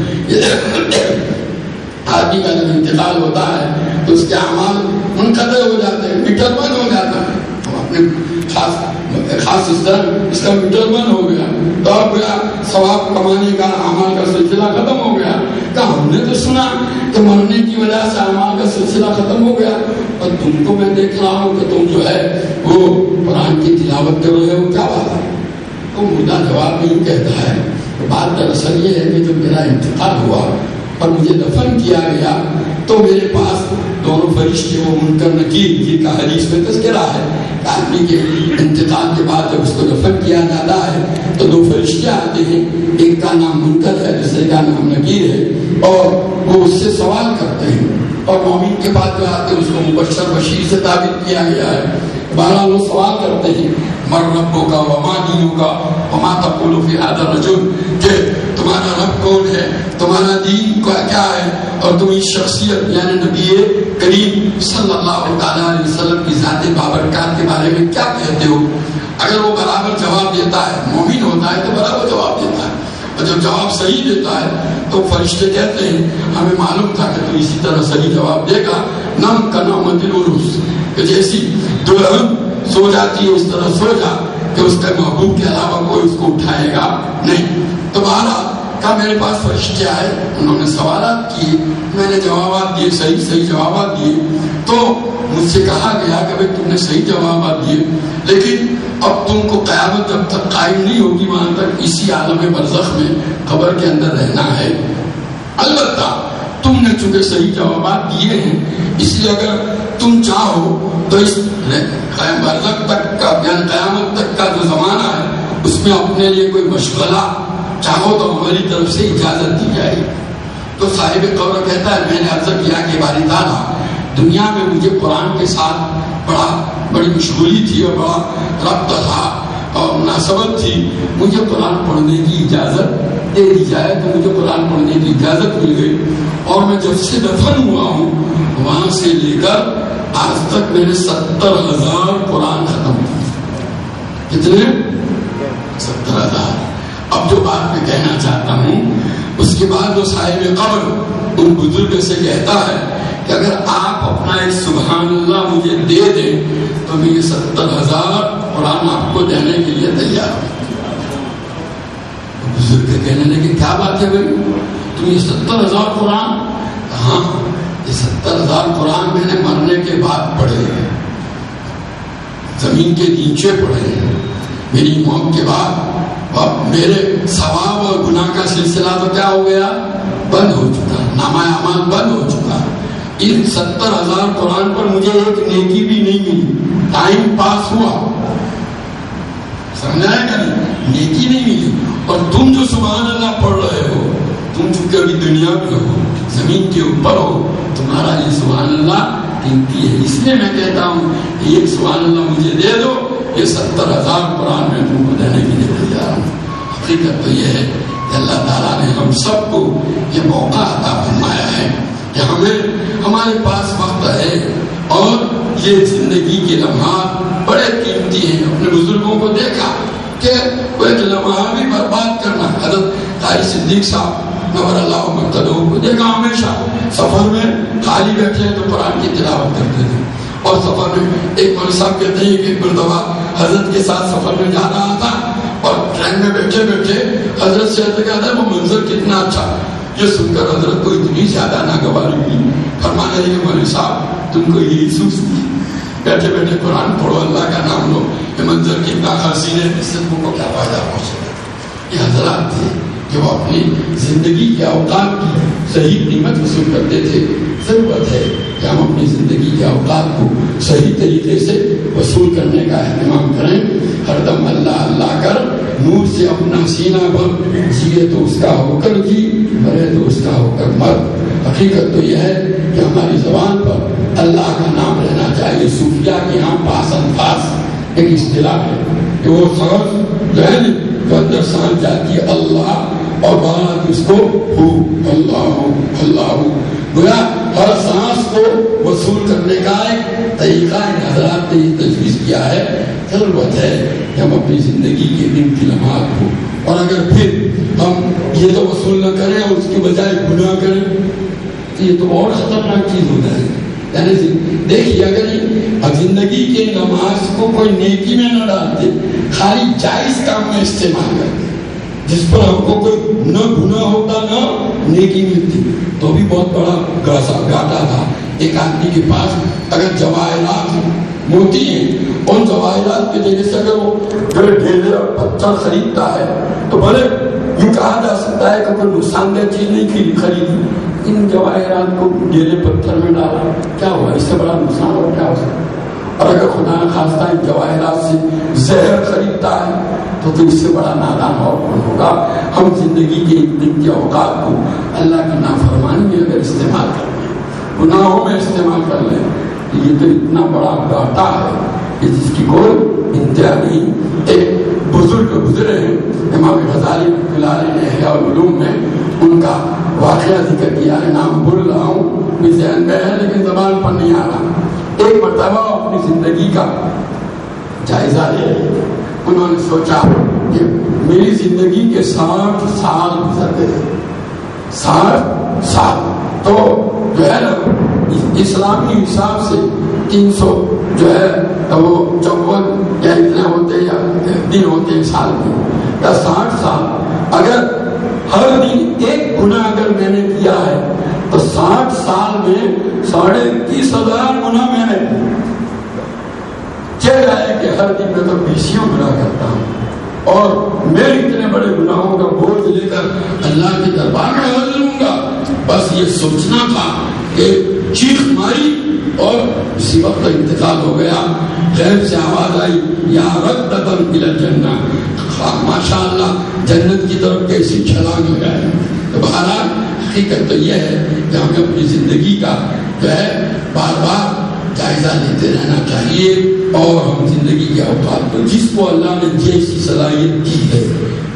آدمی کا جب انتقال ہوتا ہے، تو اس کے اعمال منقطع ہو جاتے ہیں، میٹر بند ہو جاتا ہے۔ ہم اپنے خاص خاص اس طرح، اس کا میٹر بند ہو گیا۔ تو اب گیا ثواب کمانے کا، اعمال کا سلسلہ ختم ہو گیا۔ کہ ہم نے تو سنا کہ مرنے کی وجہ سے اعمال کا سلسلہ ختم ہو گیا، اور تم کو میں دیکھ رہا ہوں کہ تم جو ہے، وہ قرآن کی تلاوت کر رہے ہو، کیا بات ہے؟ تو مردہ جواب نہیں کہتا ہے بات دراصل یہ ہے کہ جب میرا انتقال ہوا اور مجھے دفن کیا گیا، تو میرے پاس دونوں فرشتے، وہ منکر نکیر، جن کا حدیث میں تذکرہ ہے آدمی کے انتقال کے بعد جب اس کو دفن کیا جاتا ہے، تو دو فرشتے آتے ہیں، ایک کا نام منکر ہے، دوسرے کا نام نکیر ہے، اور وہ اس سے سوال کرتے ہیں۔ اور مومن کے بعد جو آتے ہیں، اس کو مبشر بشیر سے تعبیر کیا گیا ہے۔ بہرحال وہ سوال کرتے ہیں مر ربوں کا وما دینوں کا وما تقول فی هذا الرجل کہ تمہارا رب کون ہے تمہارا دین کا کیا ہے اور تم اس شخصیت یعنی نبی کریم صلی اللہ علیہ وسلم کی ذات بابرکات کے بارے میں کیا کہتے ہو اگر وہ برابر جواب دیتا ہے مومن ہوتا ہے تو برابر جواب دیتا ہے اور جب جواب صحیح دیتا ہے تو فرشتے کہتے ہیں ہمیں معلوم تھا کہ تو اسی طرح صحیح جواب دے گا نم کا نام دل کہ جیسی دلہن سو جاتی ہے اس طرح سو جا کہ اس کا محبوب کے علاوہ کوئی اس کو اٹھائے گا نہیں۔ تمہارا کہا میرے پاس فرشتے آئے، انہوں نے سوالات کیے۔ میں نے جوابات دیے، صحیح صحیح جوابات دیے۔ تو مجھ سے کہا گیا کہ بھائی، تم نے صحیح جوابات دیے۔ لیکن اب تم کو قیامت جب تک قائم نہیں ہوگی، وہاں تک اسی عالم برزخ میں قبر کے اندر رہنا ہے۔ البتہ تم نے چونکہ صحیح جوابات دیے ہیں۔ اس لیے اگر تم چاہو تو اس برزخ تک کا قیامت تک کا جو زمانہ ہے، اس میں اپنے لیے کوئی مشغلہ چاہو تو ہماری طرف سے اجازت دی جائے تو صاحب قبر کہتا ہے، میں نے عرض کیا کہ باری تعالیٰ دنیا میں مجھے قرآن کے ساتھ بڑا بڑی مشغولی تھی اور بڑا ربط تھا۔ اور مناسبت تھی، مجھے قرآن پڑھنے کی اجازت دے دی جائے تو مجھے قرآن پڑھنے کی اجازت مل گئی۔ اور میں جب سے دفن ہوا ہوں، وہاں سے لے کر آج تک میں نے ستر ہزار قرآن ختم کیا کتنے؟ ستر ہزار۔ اب جو بات میں کہنا چاہتا ہوں، اس کے بعد وہ صاحب قبر، ان بزرگ سے کہتا ہے کہ اگر آپ اپنا ایک سبحان اللہ مجھے دے دیں، تو میں یہ ستر ہزار قرآن آپ کو دینے کے لیے تیار ہوں بزرگ کہنے لگے کہ کیا بات ہے بھائی؟ تم یہ ستر ہزار قرآن؟ ہاں یہ ستر ہزار قرآن میں نے مرنے کے بعد پڑھے ہیں۔ زمین کے نیچے پڑھے ہیں۔ میری موت کے بعد اور میرے ثواب اور گناہ کا سلسلہ تو کیا ہو گیا؟ بند ہو چکا۔ نامہ امان بند ہو چکا۔ ان ستر ہزار قرآن پر مجھے ایک نیکی بھی نہیں ملی۔ ٹائم پاس ہوا۔ سمجھا ہے نہیں؟ نیکی نہیں ملی۔ اور تم جو سبحان اللہ پڑھ رہے ہو، تم چونکہ ابھی دنیا میں ہو، زمین کے اوپر ہو، تمہارا یہ سبحان اللہ قیمتی ہے۔ اس لیے میں کہتا ہوں کہ ایک سبحان اللہ مجھے دے دو، یہ ستر ہزار قرآن میں تم کو دینے کے لیے تیار ہوں۔ حقیقت تو یہ ہے کہ اللہ تعالیٰ نے ہم سب کو یہ موقع عطا فرمایا ہے کہ ہمیں، ہمارے پاس وقت ہے۔ اور یہ زندگی کے لمحات بڑے قیمتی ہیں۔ اپنے بزرگوں کو دیکھا کہ وہ ایک لمحہ بھی برباد کرنا حضرت قاری صدیق صاحب نور اللہ مرتدوں کو دیکھا ہمیشہ۔ سفر میں خالی بیٹھے تو قرآن کی تلاوت کرتے تھے اور سفر میں ایک مول صاحب کہتے ہیں کہ ایک مرتبہ حضرت کے ساتھ سفر میں جا رہا تھا اور ٹرین میں بیٹھے بیٹھے حضرت سے کہتا ہے، وہ منظر کتنا اچھا یہ سن کر حضرت کو اتنی زیادہ ناگواری ہوئی۔ فرمانے لگے مولوی صاحب تم کو یہی سوچ بیٹھے بیٹھے قرآن پڑھو اللہ کا نام لو یہ منظر کتنا حسین ہے اس سے تم کو کیا فائدہ پہنچے یہ حضرات تھے کہ وہ اپنی زندگی کے اوقات کی صحیح قیمت وصول کرتے تھے ضرورت ہے کہ ہم اپنی زندگی کے اوقات کو صحیح طریقے سے وصول کرنے کا اہتمام کریں ہر دم اللہ اللہ کر نور سے اپنا سینہ بھر جیے تو اس کا ہو کر جی مرے تو اس کا ہو کر مر حقیقت تو یہ ہے کہ ہماری زبان پر اللہ کا نام رہنا چاہیے، صوفیہ کے یہاں پاس انفاس ایک اصطلاح ہے کہ وہ سبق جو ہے جو اندر سان جاتی ہے، اللہ اور بعد اس کو ہو، اللہ ہو اللہ ہو۔ گویا ہر سانس کو وصول کرنے کا ایک طریقہ ان حضرات نے یہ تجویز کیا ہے۔ ضرورت ہے کہ ہم اپنی زندگی کے دن کی لمحات کو اور اگر پھر ہم یہ تو وصول نہ کریں اور اس کے بجائے گناہ کریں یہ تو اور خطرناک چیز ہو جائے۔ یعنی دیکھیے، اگر زندگی کے نماز کو کوئی نیکی میں نہ ڈالتے خالی جائز کام میں استعمال کرتے جس پر ہم کو کوئی نہ گناہ ہوتا، نہ نیکی ملتی۔ تو بھی بہت بڑا گاٹا تھا۔ ایک آدمی کے پاس اگر جواہرات موتی ہیں، ان جواہرات کے دینے سے اگر وہ ڈھیلے اور پتھر خریدتا ہے، تو بھلے یہ کہا جا سکتا ہے کہ کوئی نقصان دہ چیز نہیں کی خریدی ان جواہرات کو ڈھیلے پتھر میں ڈالا کیا ہوا اس سے بڑا نقصان اور کیا ہو سکتا اور اگر خدا خاصہ ان جواہرات سے زہر خریدتا ہے تو تو اس سے بڑا نادان اور کون ہوگا ہم زندگی کے دن کے اوقات کو اللہ کی نافرمانی میں اگر استعمال کریں گناہوں میں استعمال کر لیں یہ تو اتنا بڑا گاٹا ہے کہ جس کی کوئی انتہا نہیں۔ ایک بزرگ گزرے ہیں، امام غزالی فلال احیاء العلوم میں ان کا واقعہ ذکر کیا ہے، نام بھول رہا ہوں بھی ذہن میں ہے لیکن زبان پر نہیں آ رہا۔ ایک مرتبہ اپنی زندگی کا جائزہ لے انہوں نے سوچا کہ میری زندگی کے ساٹھ سال گزر گئے ساٹھ سال۔ تو جو ہے نا اسلامی حساب سے تین سو جو ہے وہ چون یا ہوتے یا دن ہوتے سال میں یا ساٹھ سال، اگر ہر دن ایک گنا اگر میں نے کیا ہے، تو ساٹھ سال میں ساڑھے تیس ہزار گنا میں نے چل جائے کہ ہر دن میں تو بیسیوں گنا کرتا ہوں۔ اور میں اتنے بڑے گناہوں کا بوجھ لے کر اللہ کے دربار میں حاضر ہوں گا۔ بس یہ سوچنا تھا کہ چیخ ماری اور اسی وقت انتقال ہو گیا۔ غیب سے آواز آئی، یا رد دن جنہ ماشاء اللہ جنت کی طرف کیسی چھلانگ ہو جائے۔ تو بہرحال حقیقت تو یہ ہے کہ ہمیں اپنی زندگی کا جو ہے بار بار جائزہ لیتے رہنا چاہیے اور ہم زندگی کے اوقات پر جس کو اللہ نے جیسی صلاحیت دی ہے،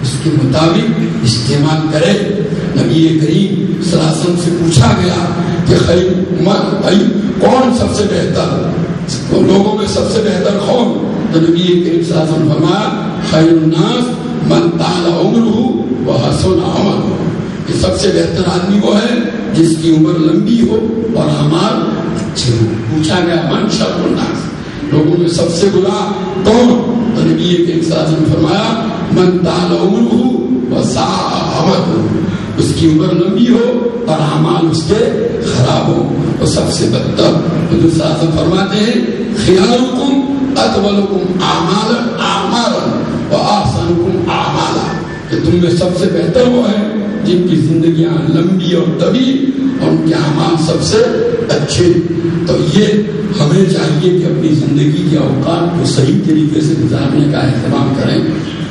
اس کے مطابق استعمال کرے نبی کریم سلاسن سے پوچھا گیا کہ بھائی، کون سب سے بہتر؟ لوگوں میں سب سے بہتر کون؟ تو نبی کریم سلاسن فرمایا، خیر الناس من تال عمر ہو وہ حسن عمل ہو کہ سب سے بہتر آدمی وہ ہے جس کی عمر لمبی ہو اور ہمار اچھے ہو پوچھا گیا، من شر الناس؟ لوگوں میں سب سے برا کون؟ تو نبی کریم سلاسن فرمایا، من تال عمر ہو وہ سا عمل ہو اس کی عمر لمبی ہو اور اعمال اس کے خراب ہو تو سب سے بدتر۔ حضور صلی فرماتے ہیں، خیالکم اطولکم اعمالا اعمالا و احسنکم اعمالا۔ کہ تم میں سب سے بہتر وہ ہے جن کی زندگیاں لمبی اور طویل، اور ان کے اعمال سب سے اچھے۔ تو یہ ہمیں چاہیے کہ اپنی زندگی کے اوقات کو صحیح طریقے سے گزارنے کا اہتمام کریں۔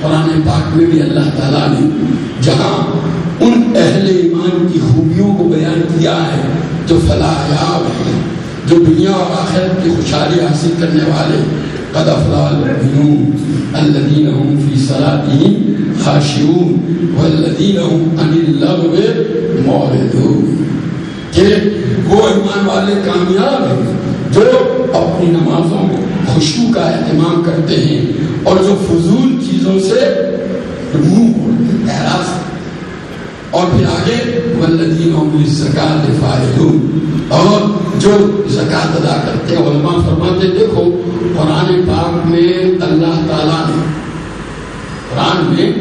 قرآن پاک میں بھی اللہ تعالیٰ نے جہاں ان اہل ایمان کی خوبیوں کو بیان کیا ہے، جو فلاح یاب ہیں، جو دنیا اور آخرت کی خوشحالی حاصل کرنے والے، قد افلال المؤمنون الذين هم في صلاتهم خاشعون والذين هم عن اللغو معرضون۔ کہ وہ ایمان والے کامیاب ہیں، جو اپنی نمازوں میں خوشبو کا اہتمام کرتے ہیں اور جو فضول چیزوں سے منہ موڑتے ہیں اور پھر آگے والذین هم للزکات فاعلون۔ اور جو زکات ادا کرتے ہیں، علماء فرماتے دیکھو، قرآن پاک میں اللہ تعالیٰ نے، قرآن میں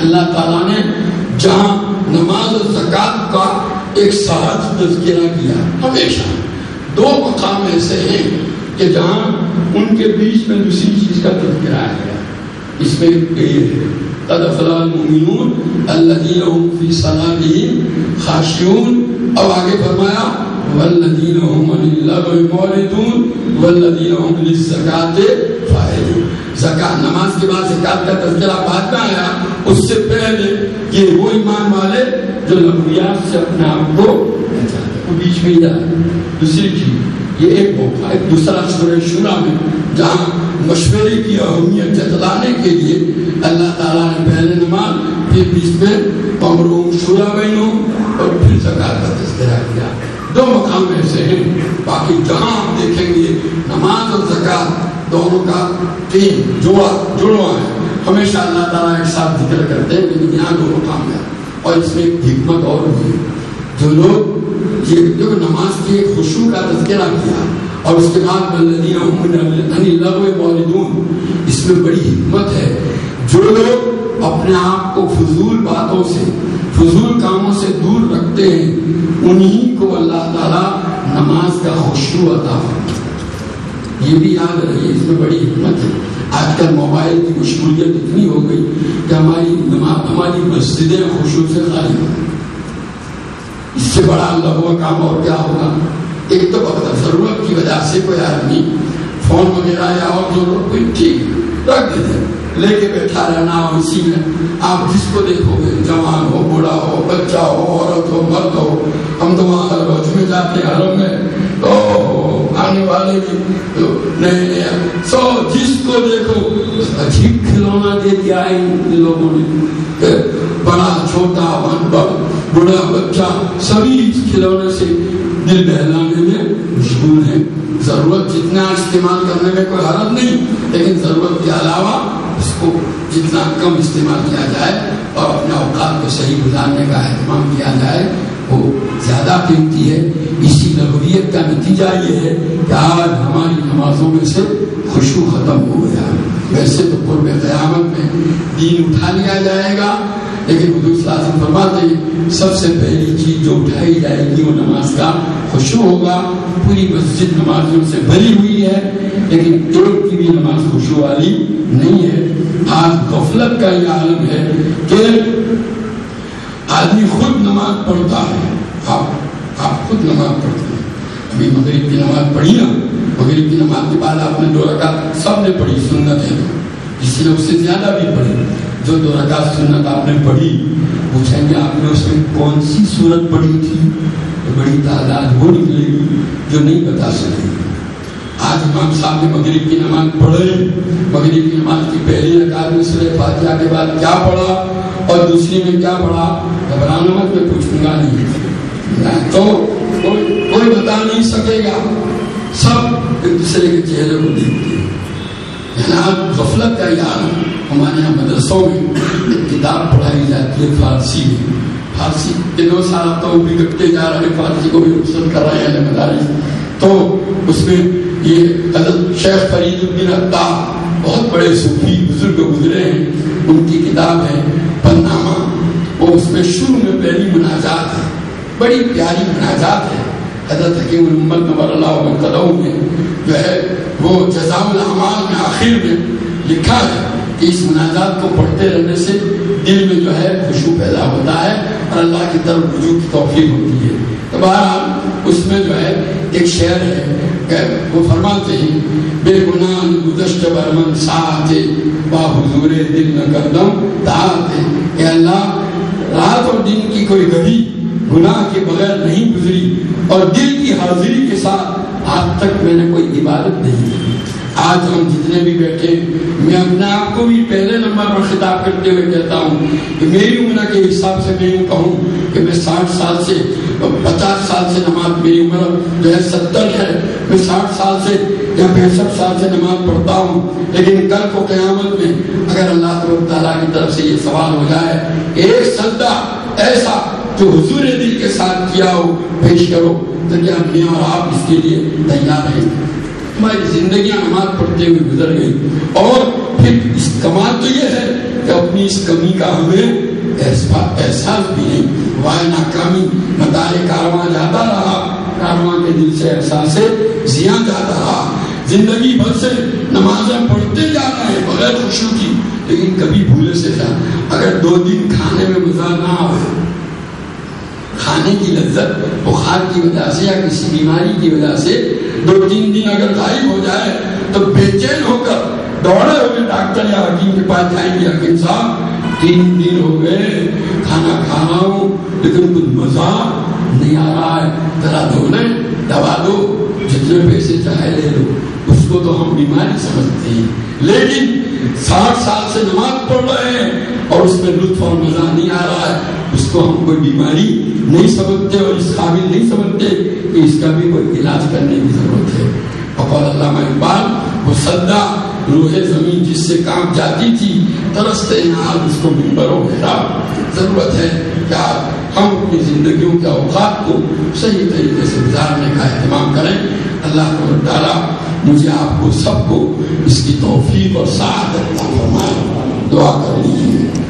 اللہ تعالیٰ نے جہاں نماز و زکات کا ایک ساتھ تذکرہ کیا، ہمیشہ دو مقام ایسے ہیں کہ جہاں ان کے بیچ میں دوسری چیز کا تذکرہ ہے۔ اس میں یہ ہے۔ قد افلا المؤمنون الذين هم في صلاتهم خاشعون۔ آگے فرمایا والذین هم والذین هم نماز کے بعد زکات کا تذکرہ بعد میں آیا۔ اس سے پہلے یہ وہ ایمان والے جو نبویات سے اپنے آپ کو بیچ میں جائے دوسری چیز یہ ایک موقع ایک دوسرا سورہ شورا میں جہاں مشورے کی اہمیت جتلانے کے لیے اللہ تعالیٰ نے پہلے نماز پھر بیچ میں پمروں شورا بہنوں اور پھر زکات کا تذکرہ کیا دو مقام ایسے ہیں باقی جہاں آپ دیکھیں گے نماز اور زکات دونوں کا تین جوڑا جڑوا ہے ہمیشہ اللہ تعالیٰ ایک ساتھ ذکر کرتے ہیں لیکن یہاں دو مقام ہے اور اس میں ایک حکمت اور بھی ہے جو لوگ یہ جو نماز کی خوشبو کا تذکرہ کیا اور اس کے بعد اس میں بڑی حکمت ہے۔ جو لوگ اپنے آپ کو فضول باتوں سے، فضول کاموں سے دور رکھتے ہیں، انہی کو اللہ تعالیٰ نماز کا خوشبو عطا یہ بھی یاد رہی اس میں بڑی حکمت ہے۔ آج کل موبائل کی مشغولیت اتنی ہو گئی کہ ہماری نماز، ہماری مسجدیں خوشبو سے خالی ہو اس سے بڑا اللہ ہوا کام اور کیا ہوگا؟ ایک تو وقت ضرورت کی وجہ سے کوئی آدمی فون وغیرہ یا اور جو کوئی ٹھیک رکھ دیتے لے کے بیٹھا رہنا اور اسی میں آپ جس کو دیکھو گے، جوان ہو، بوڑھا ہو، بچہ ہو، عورت ہو، مرد ہو، ہم تو وہاں ہر روز میں جاتے حرم میں۔ تو آنے والے بھی۔ نئے نئے سو جس کو دیکھو عجیب کھلونا دے دیا ہے ان لوگوں نے۔ بڑا چھوٹا من بڑا بچہ، سبھی کھلونے سے دل بہلانے میں مشغول ہے ضرورت جتنا استعمال کرنے میں کوئی حرت نہیں، لیکن ضرورت کے علاوہ اس کو جتنا کم استعمال کیا جائے اور اپنے اوقات کو صحیح گزارنے کا اہتمام کیا جائے، وہ زیادہ قیمتی ہے۔ اسی نبویت کا نتیجہ یہ ہے کہ آج ہماری نمازوں میں سے خوشبو ختم ہو گیا۔ ویسے تو قرب قیامت میں دین اٹھا لیا جائے گا۔ لیکن حضور صلی اللہ علیہ وسلم فرماتے ہیں، سب سے پہلی چیز جو اٹھائی جائے گی وہ نماز کا خوشو ہوگا۔ پوری مسجد نمازیوں سے بھری ہوئی ہے، لیکن ایک کی بھی نماز خوشو والی نہیں ہے۔ آج غفلت کا یہ عالم ہے کہ آدمی خود نماز پڑھتا ہے۔ آپ آپ خود نماز پڑھتے ہیں ابھی مغرب کی نماز پڑھی نا، مغرب کی نماز کے بعد آپ نے دو رکعت سب نے پڑھی، سنت ہے۔ اس لیے اس سے زیادہ بھی پڑھی۔ جو دو رکعت سنت آپ نے پڑھی پوچھیں گے آپ نے اس میں کون سی صورت پڑھی تھی تو بڑی تعداد وہ نکلے گی جو نہیں بتا سکے آج امام صاحب نے مغرب کی نماز پڑھے مغرب کی نماز کی پہلی رکعت میں سورہ فاتحہ کے بعد کیا پڑھا اور دوسری میں کیا پڑھا گھبرانا مت میں پوچھوں گا نہیں تو کوئی بتا نہیں سکے گا سب ایک دوسرے کے چہرے کو دیکھتے ہیں غفلت کا یاد ہمارے یہاں مدرسوں میں کتاب پڑھائی جاتی ہے فارسی میں۔ فارسی کے دو سال تو وہ بھی بگڑتے جا رہے ہیں، فارسی کو بھی رخصت کر رہے ہیں مدارس۔ تو اس میں یہ حضرت شیخ فرید الدین عطار بہت بڑے صوفی بزرگ گزرے ہیں۔ ان کی کتاب ہے پنامہ وہ اس میں شروع میں پہلی مناجات ہے۔ بڑی پیاری مناجات ہے۔ حضرت حکیم الامت نور اللہ میں جو ہے وہ جزا العمال میں آخر میں لکھا ہے۔ کہ اس مناجات کو پڑھتے رہنے سے دل میں جو ہے خوشبو پیدا ہوتا ہے اور اللہ کی طرف رجوع کی توفیق ہوتی ہے۔ تو بہرحال اس میں جو ہے ایک شعر ہے کہ وہ فرماتے ہیں، بے گناہ گزشت برمن ساتھ با حضور دل نہ کردم دعاتے اے اللہ رات اور دن کی کوئی گھڑی گناہ کے بغیر نہیں گزری اور دل کی حاضری کے ساتھ آج تک میں نے کوئی عبادت نہیں کی۔ آج ہم جتنے بھی بیٹھے میں اپنے آپ کو بھی پہلے نمبر پر خطاب کرتے ہوئے کہتا ہوں کہ میری عمر کے حساب سے میں یوں کہوں کہ میں ساٹھ سال سے پچاس سال سے نماز، میری عمر جو ہے ستر ہے، میں ساٹھ سال سے یا پینسٹھ سال سے نماز پڑھتا ہوں۔ لیکن کل کو قیامت میں اگر اللہ تعالیٰ کی طرف سے یہ سوال ہو جائے ایک سجدہ ایسا جو حضور دل کے ساتھ کیا ہو، پیش کرو، تو کیا میں اور آپ اس کے لیے تیار ہیں؟ ہماری زندگیاں نماز پڑھتے ہوئے گزر گئی۔ اور پھر اس کمال تو یہ ہے کہ اپنی اس کمی کا ہمیں احساس بھی نہیں وائے ناکامی، مدار کارواں جاتا رہا، کارواں کے دل سے احساس زیاں جاتا رہا۔ زندگی بھر سے نمازیں پڑھتے جا رہے ہیں بغیر خوشی کی، لیکن کبھی بھولے سے جا اگر دو دن کھانے میں مزہ نہ آئے کھانے کی لذت بخار کی وجہ سے یا کسی بیماری کی وجہ سے دو تین دن اگر غائب ہو جائے تو بے چین ہو کر دوڑے ہوئے ڈاکٹر یا حکیم کے پاس جائیں گے حکیم صاحب، تین دن ہو گئے، کھانا کھا رہا ہوں لیکن کچھ مزہ نہیں آ رہا ہے۔ ذرا دو لیں دوا دو، جتنے پیسے چاہے لے لو۔ اس کو تو ہم بیماری سمجھتے ہیں۔ لیکن ساٹھ سال سے نماز پڑھ رہے ہیں اور اس میں لطف اور مزہ نہیں آ رہا ہے۔ اس کو ہم کوئی بیماری نہیں سمجھتے اور اس قابل نہیں سمجھتے کہ اس کا بھی کوئی علاج کرنے کی ضرورت ہے۔ اور علامہ اقبال، وہ سدا روح زمین جس سے کام جاتی تھی، ترستے ہیں آج اس کو ممبر و گھیرا ضرورت ہے کہ ہم اپنی زندگیوں کے اوقات کو صحیح طریقے سے گزارنے کا اہتمام کریں۔ اللہ کو تعالیٰ مجھے آپ کو سب کو اس کی توفیق اور سعادت فرمائے۔ دعا کر لیجیے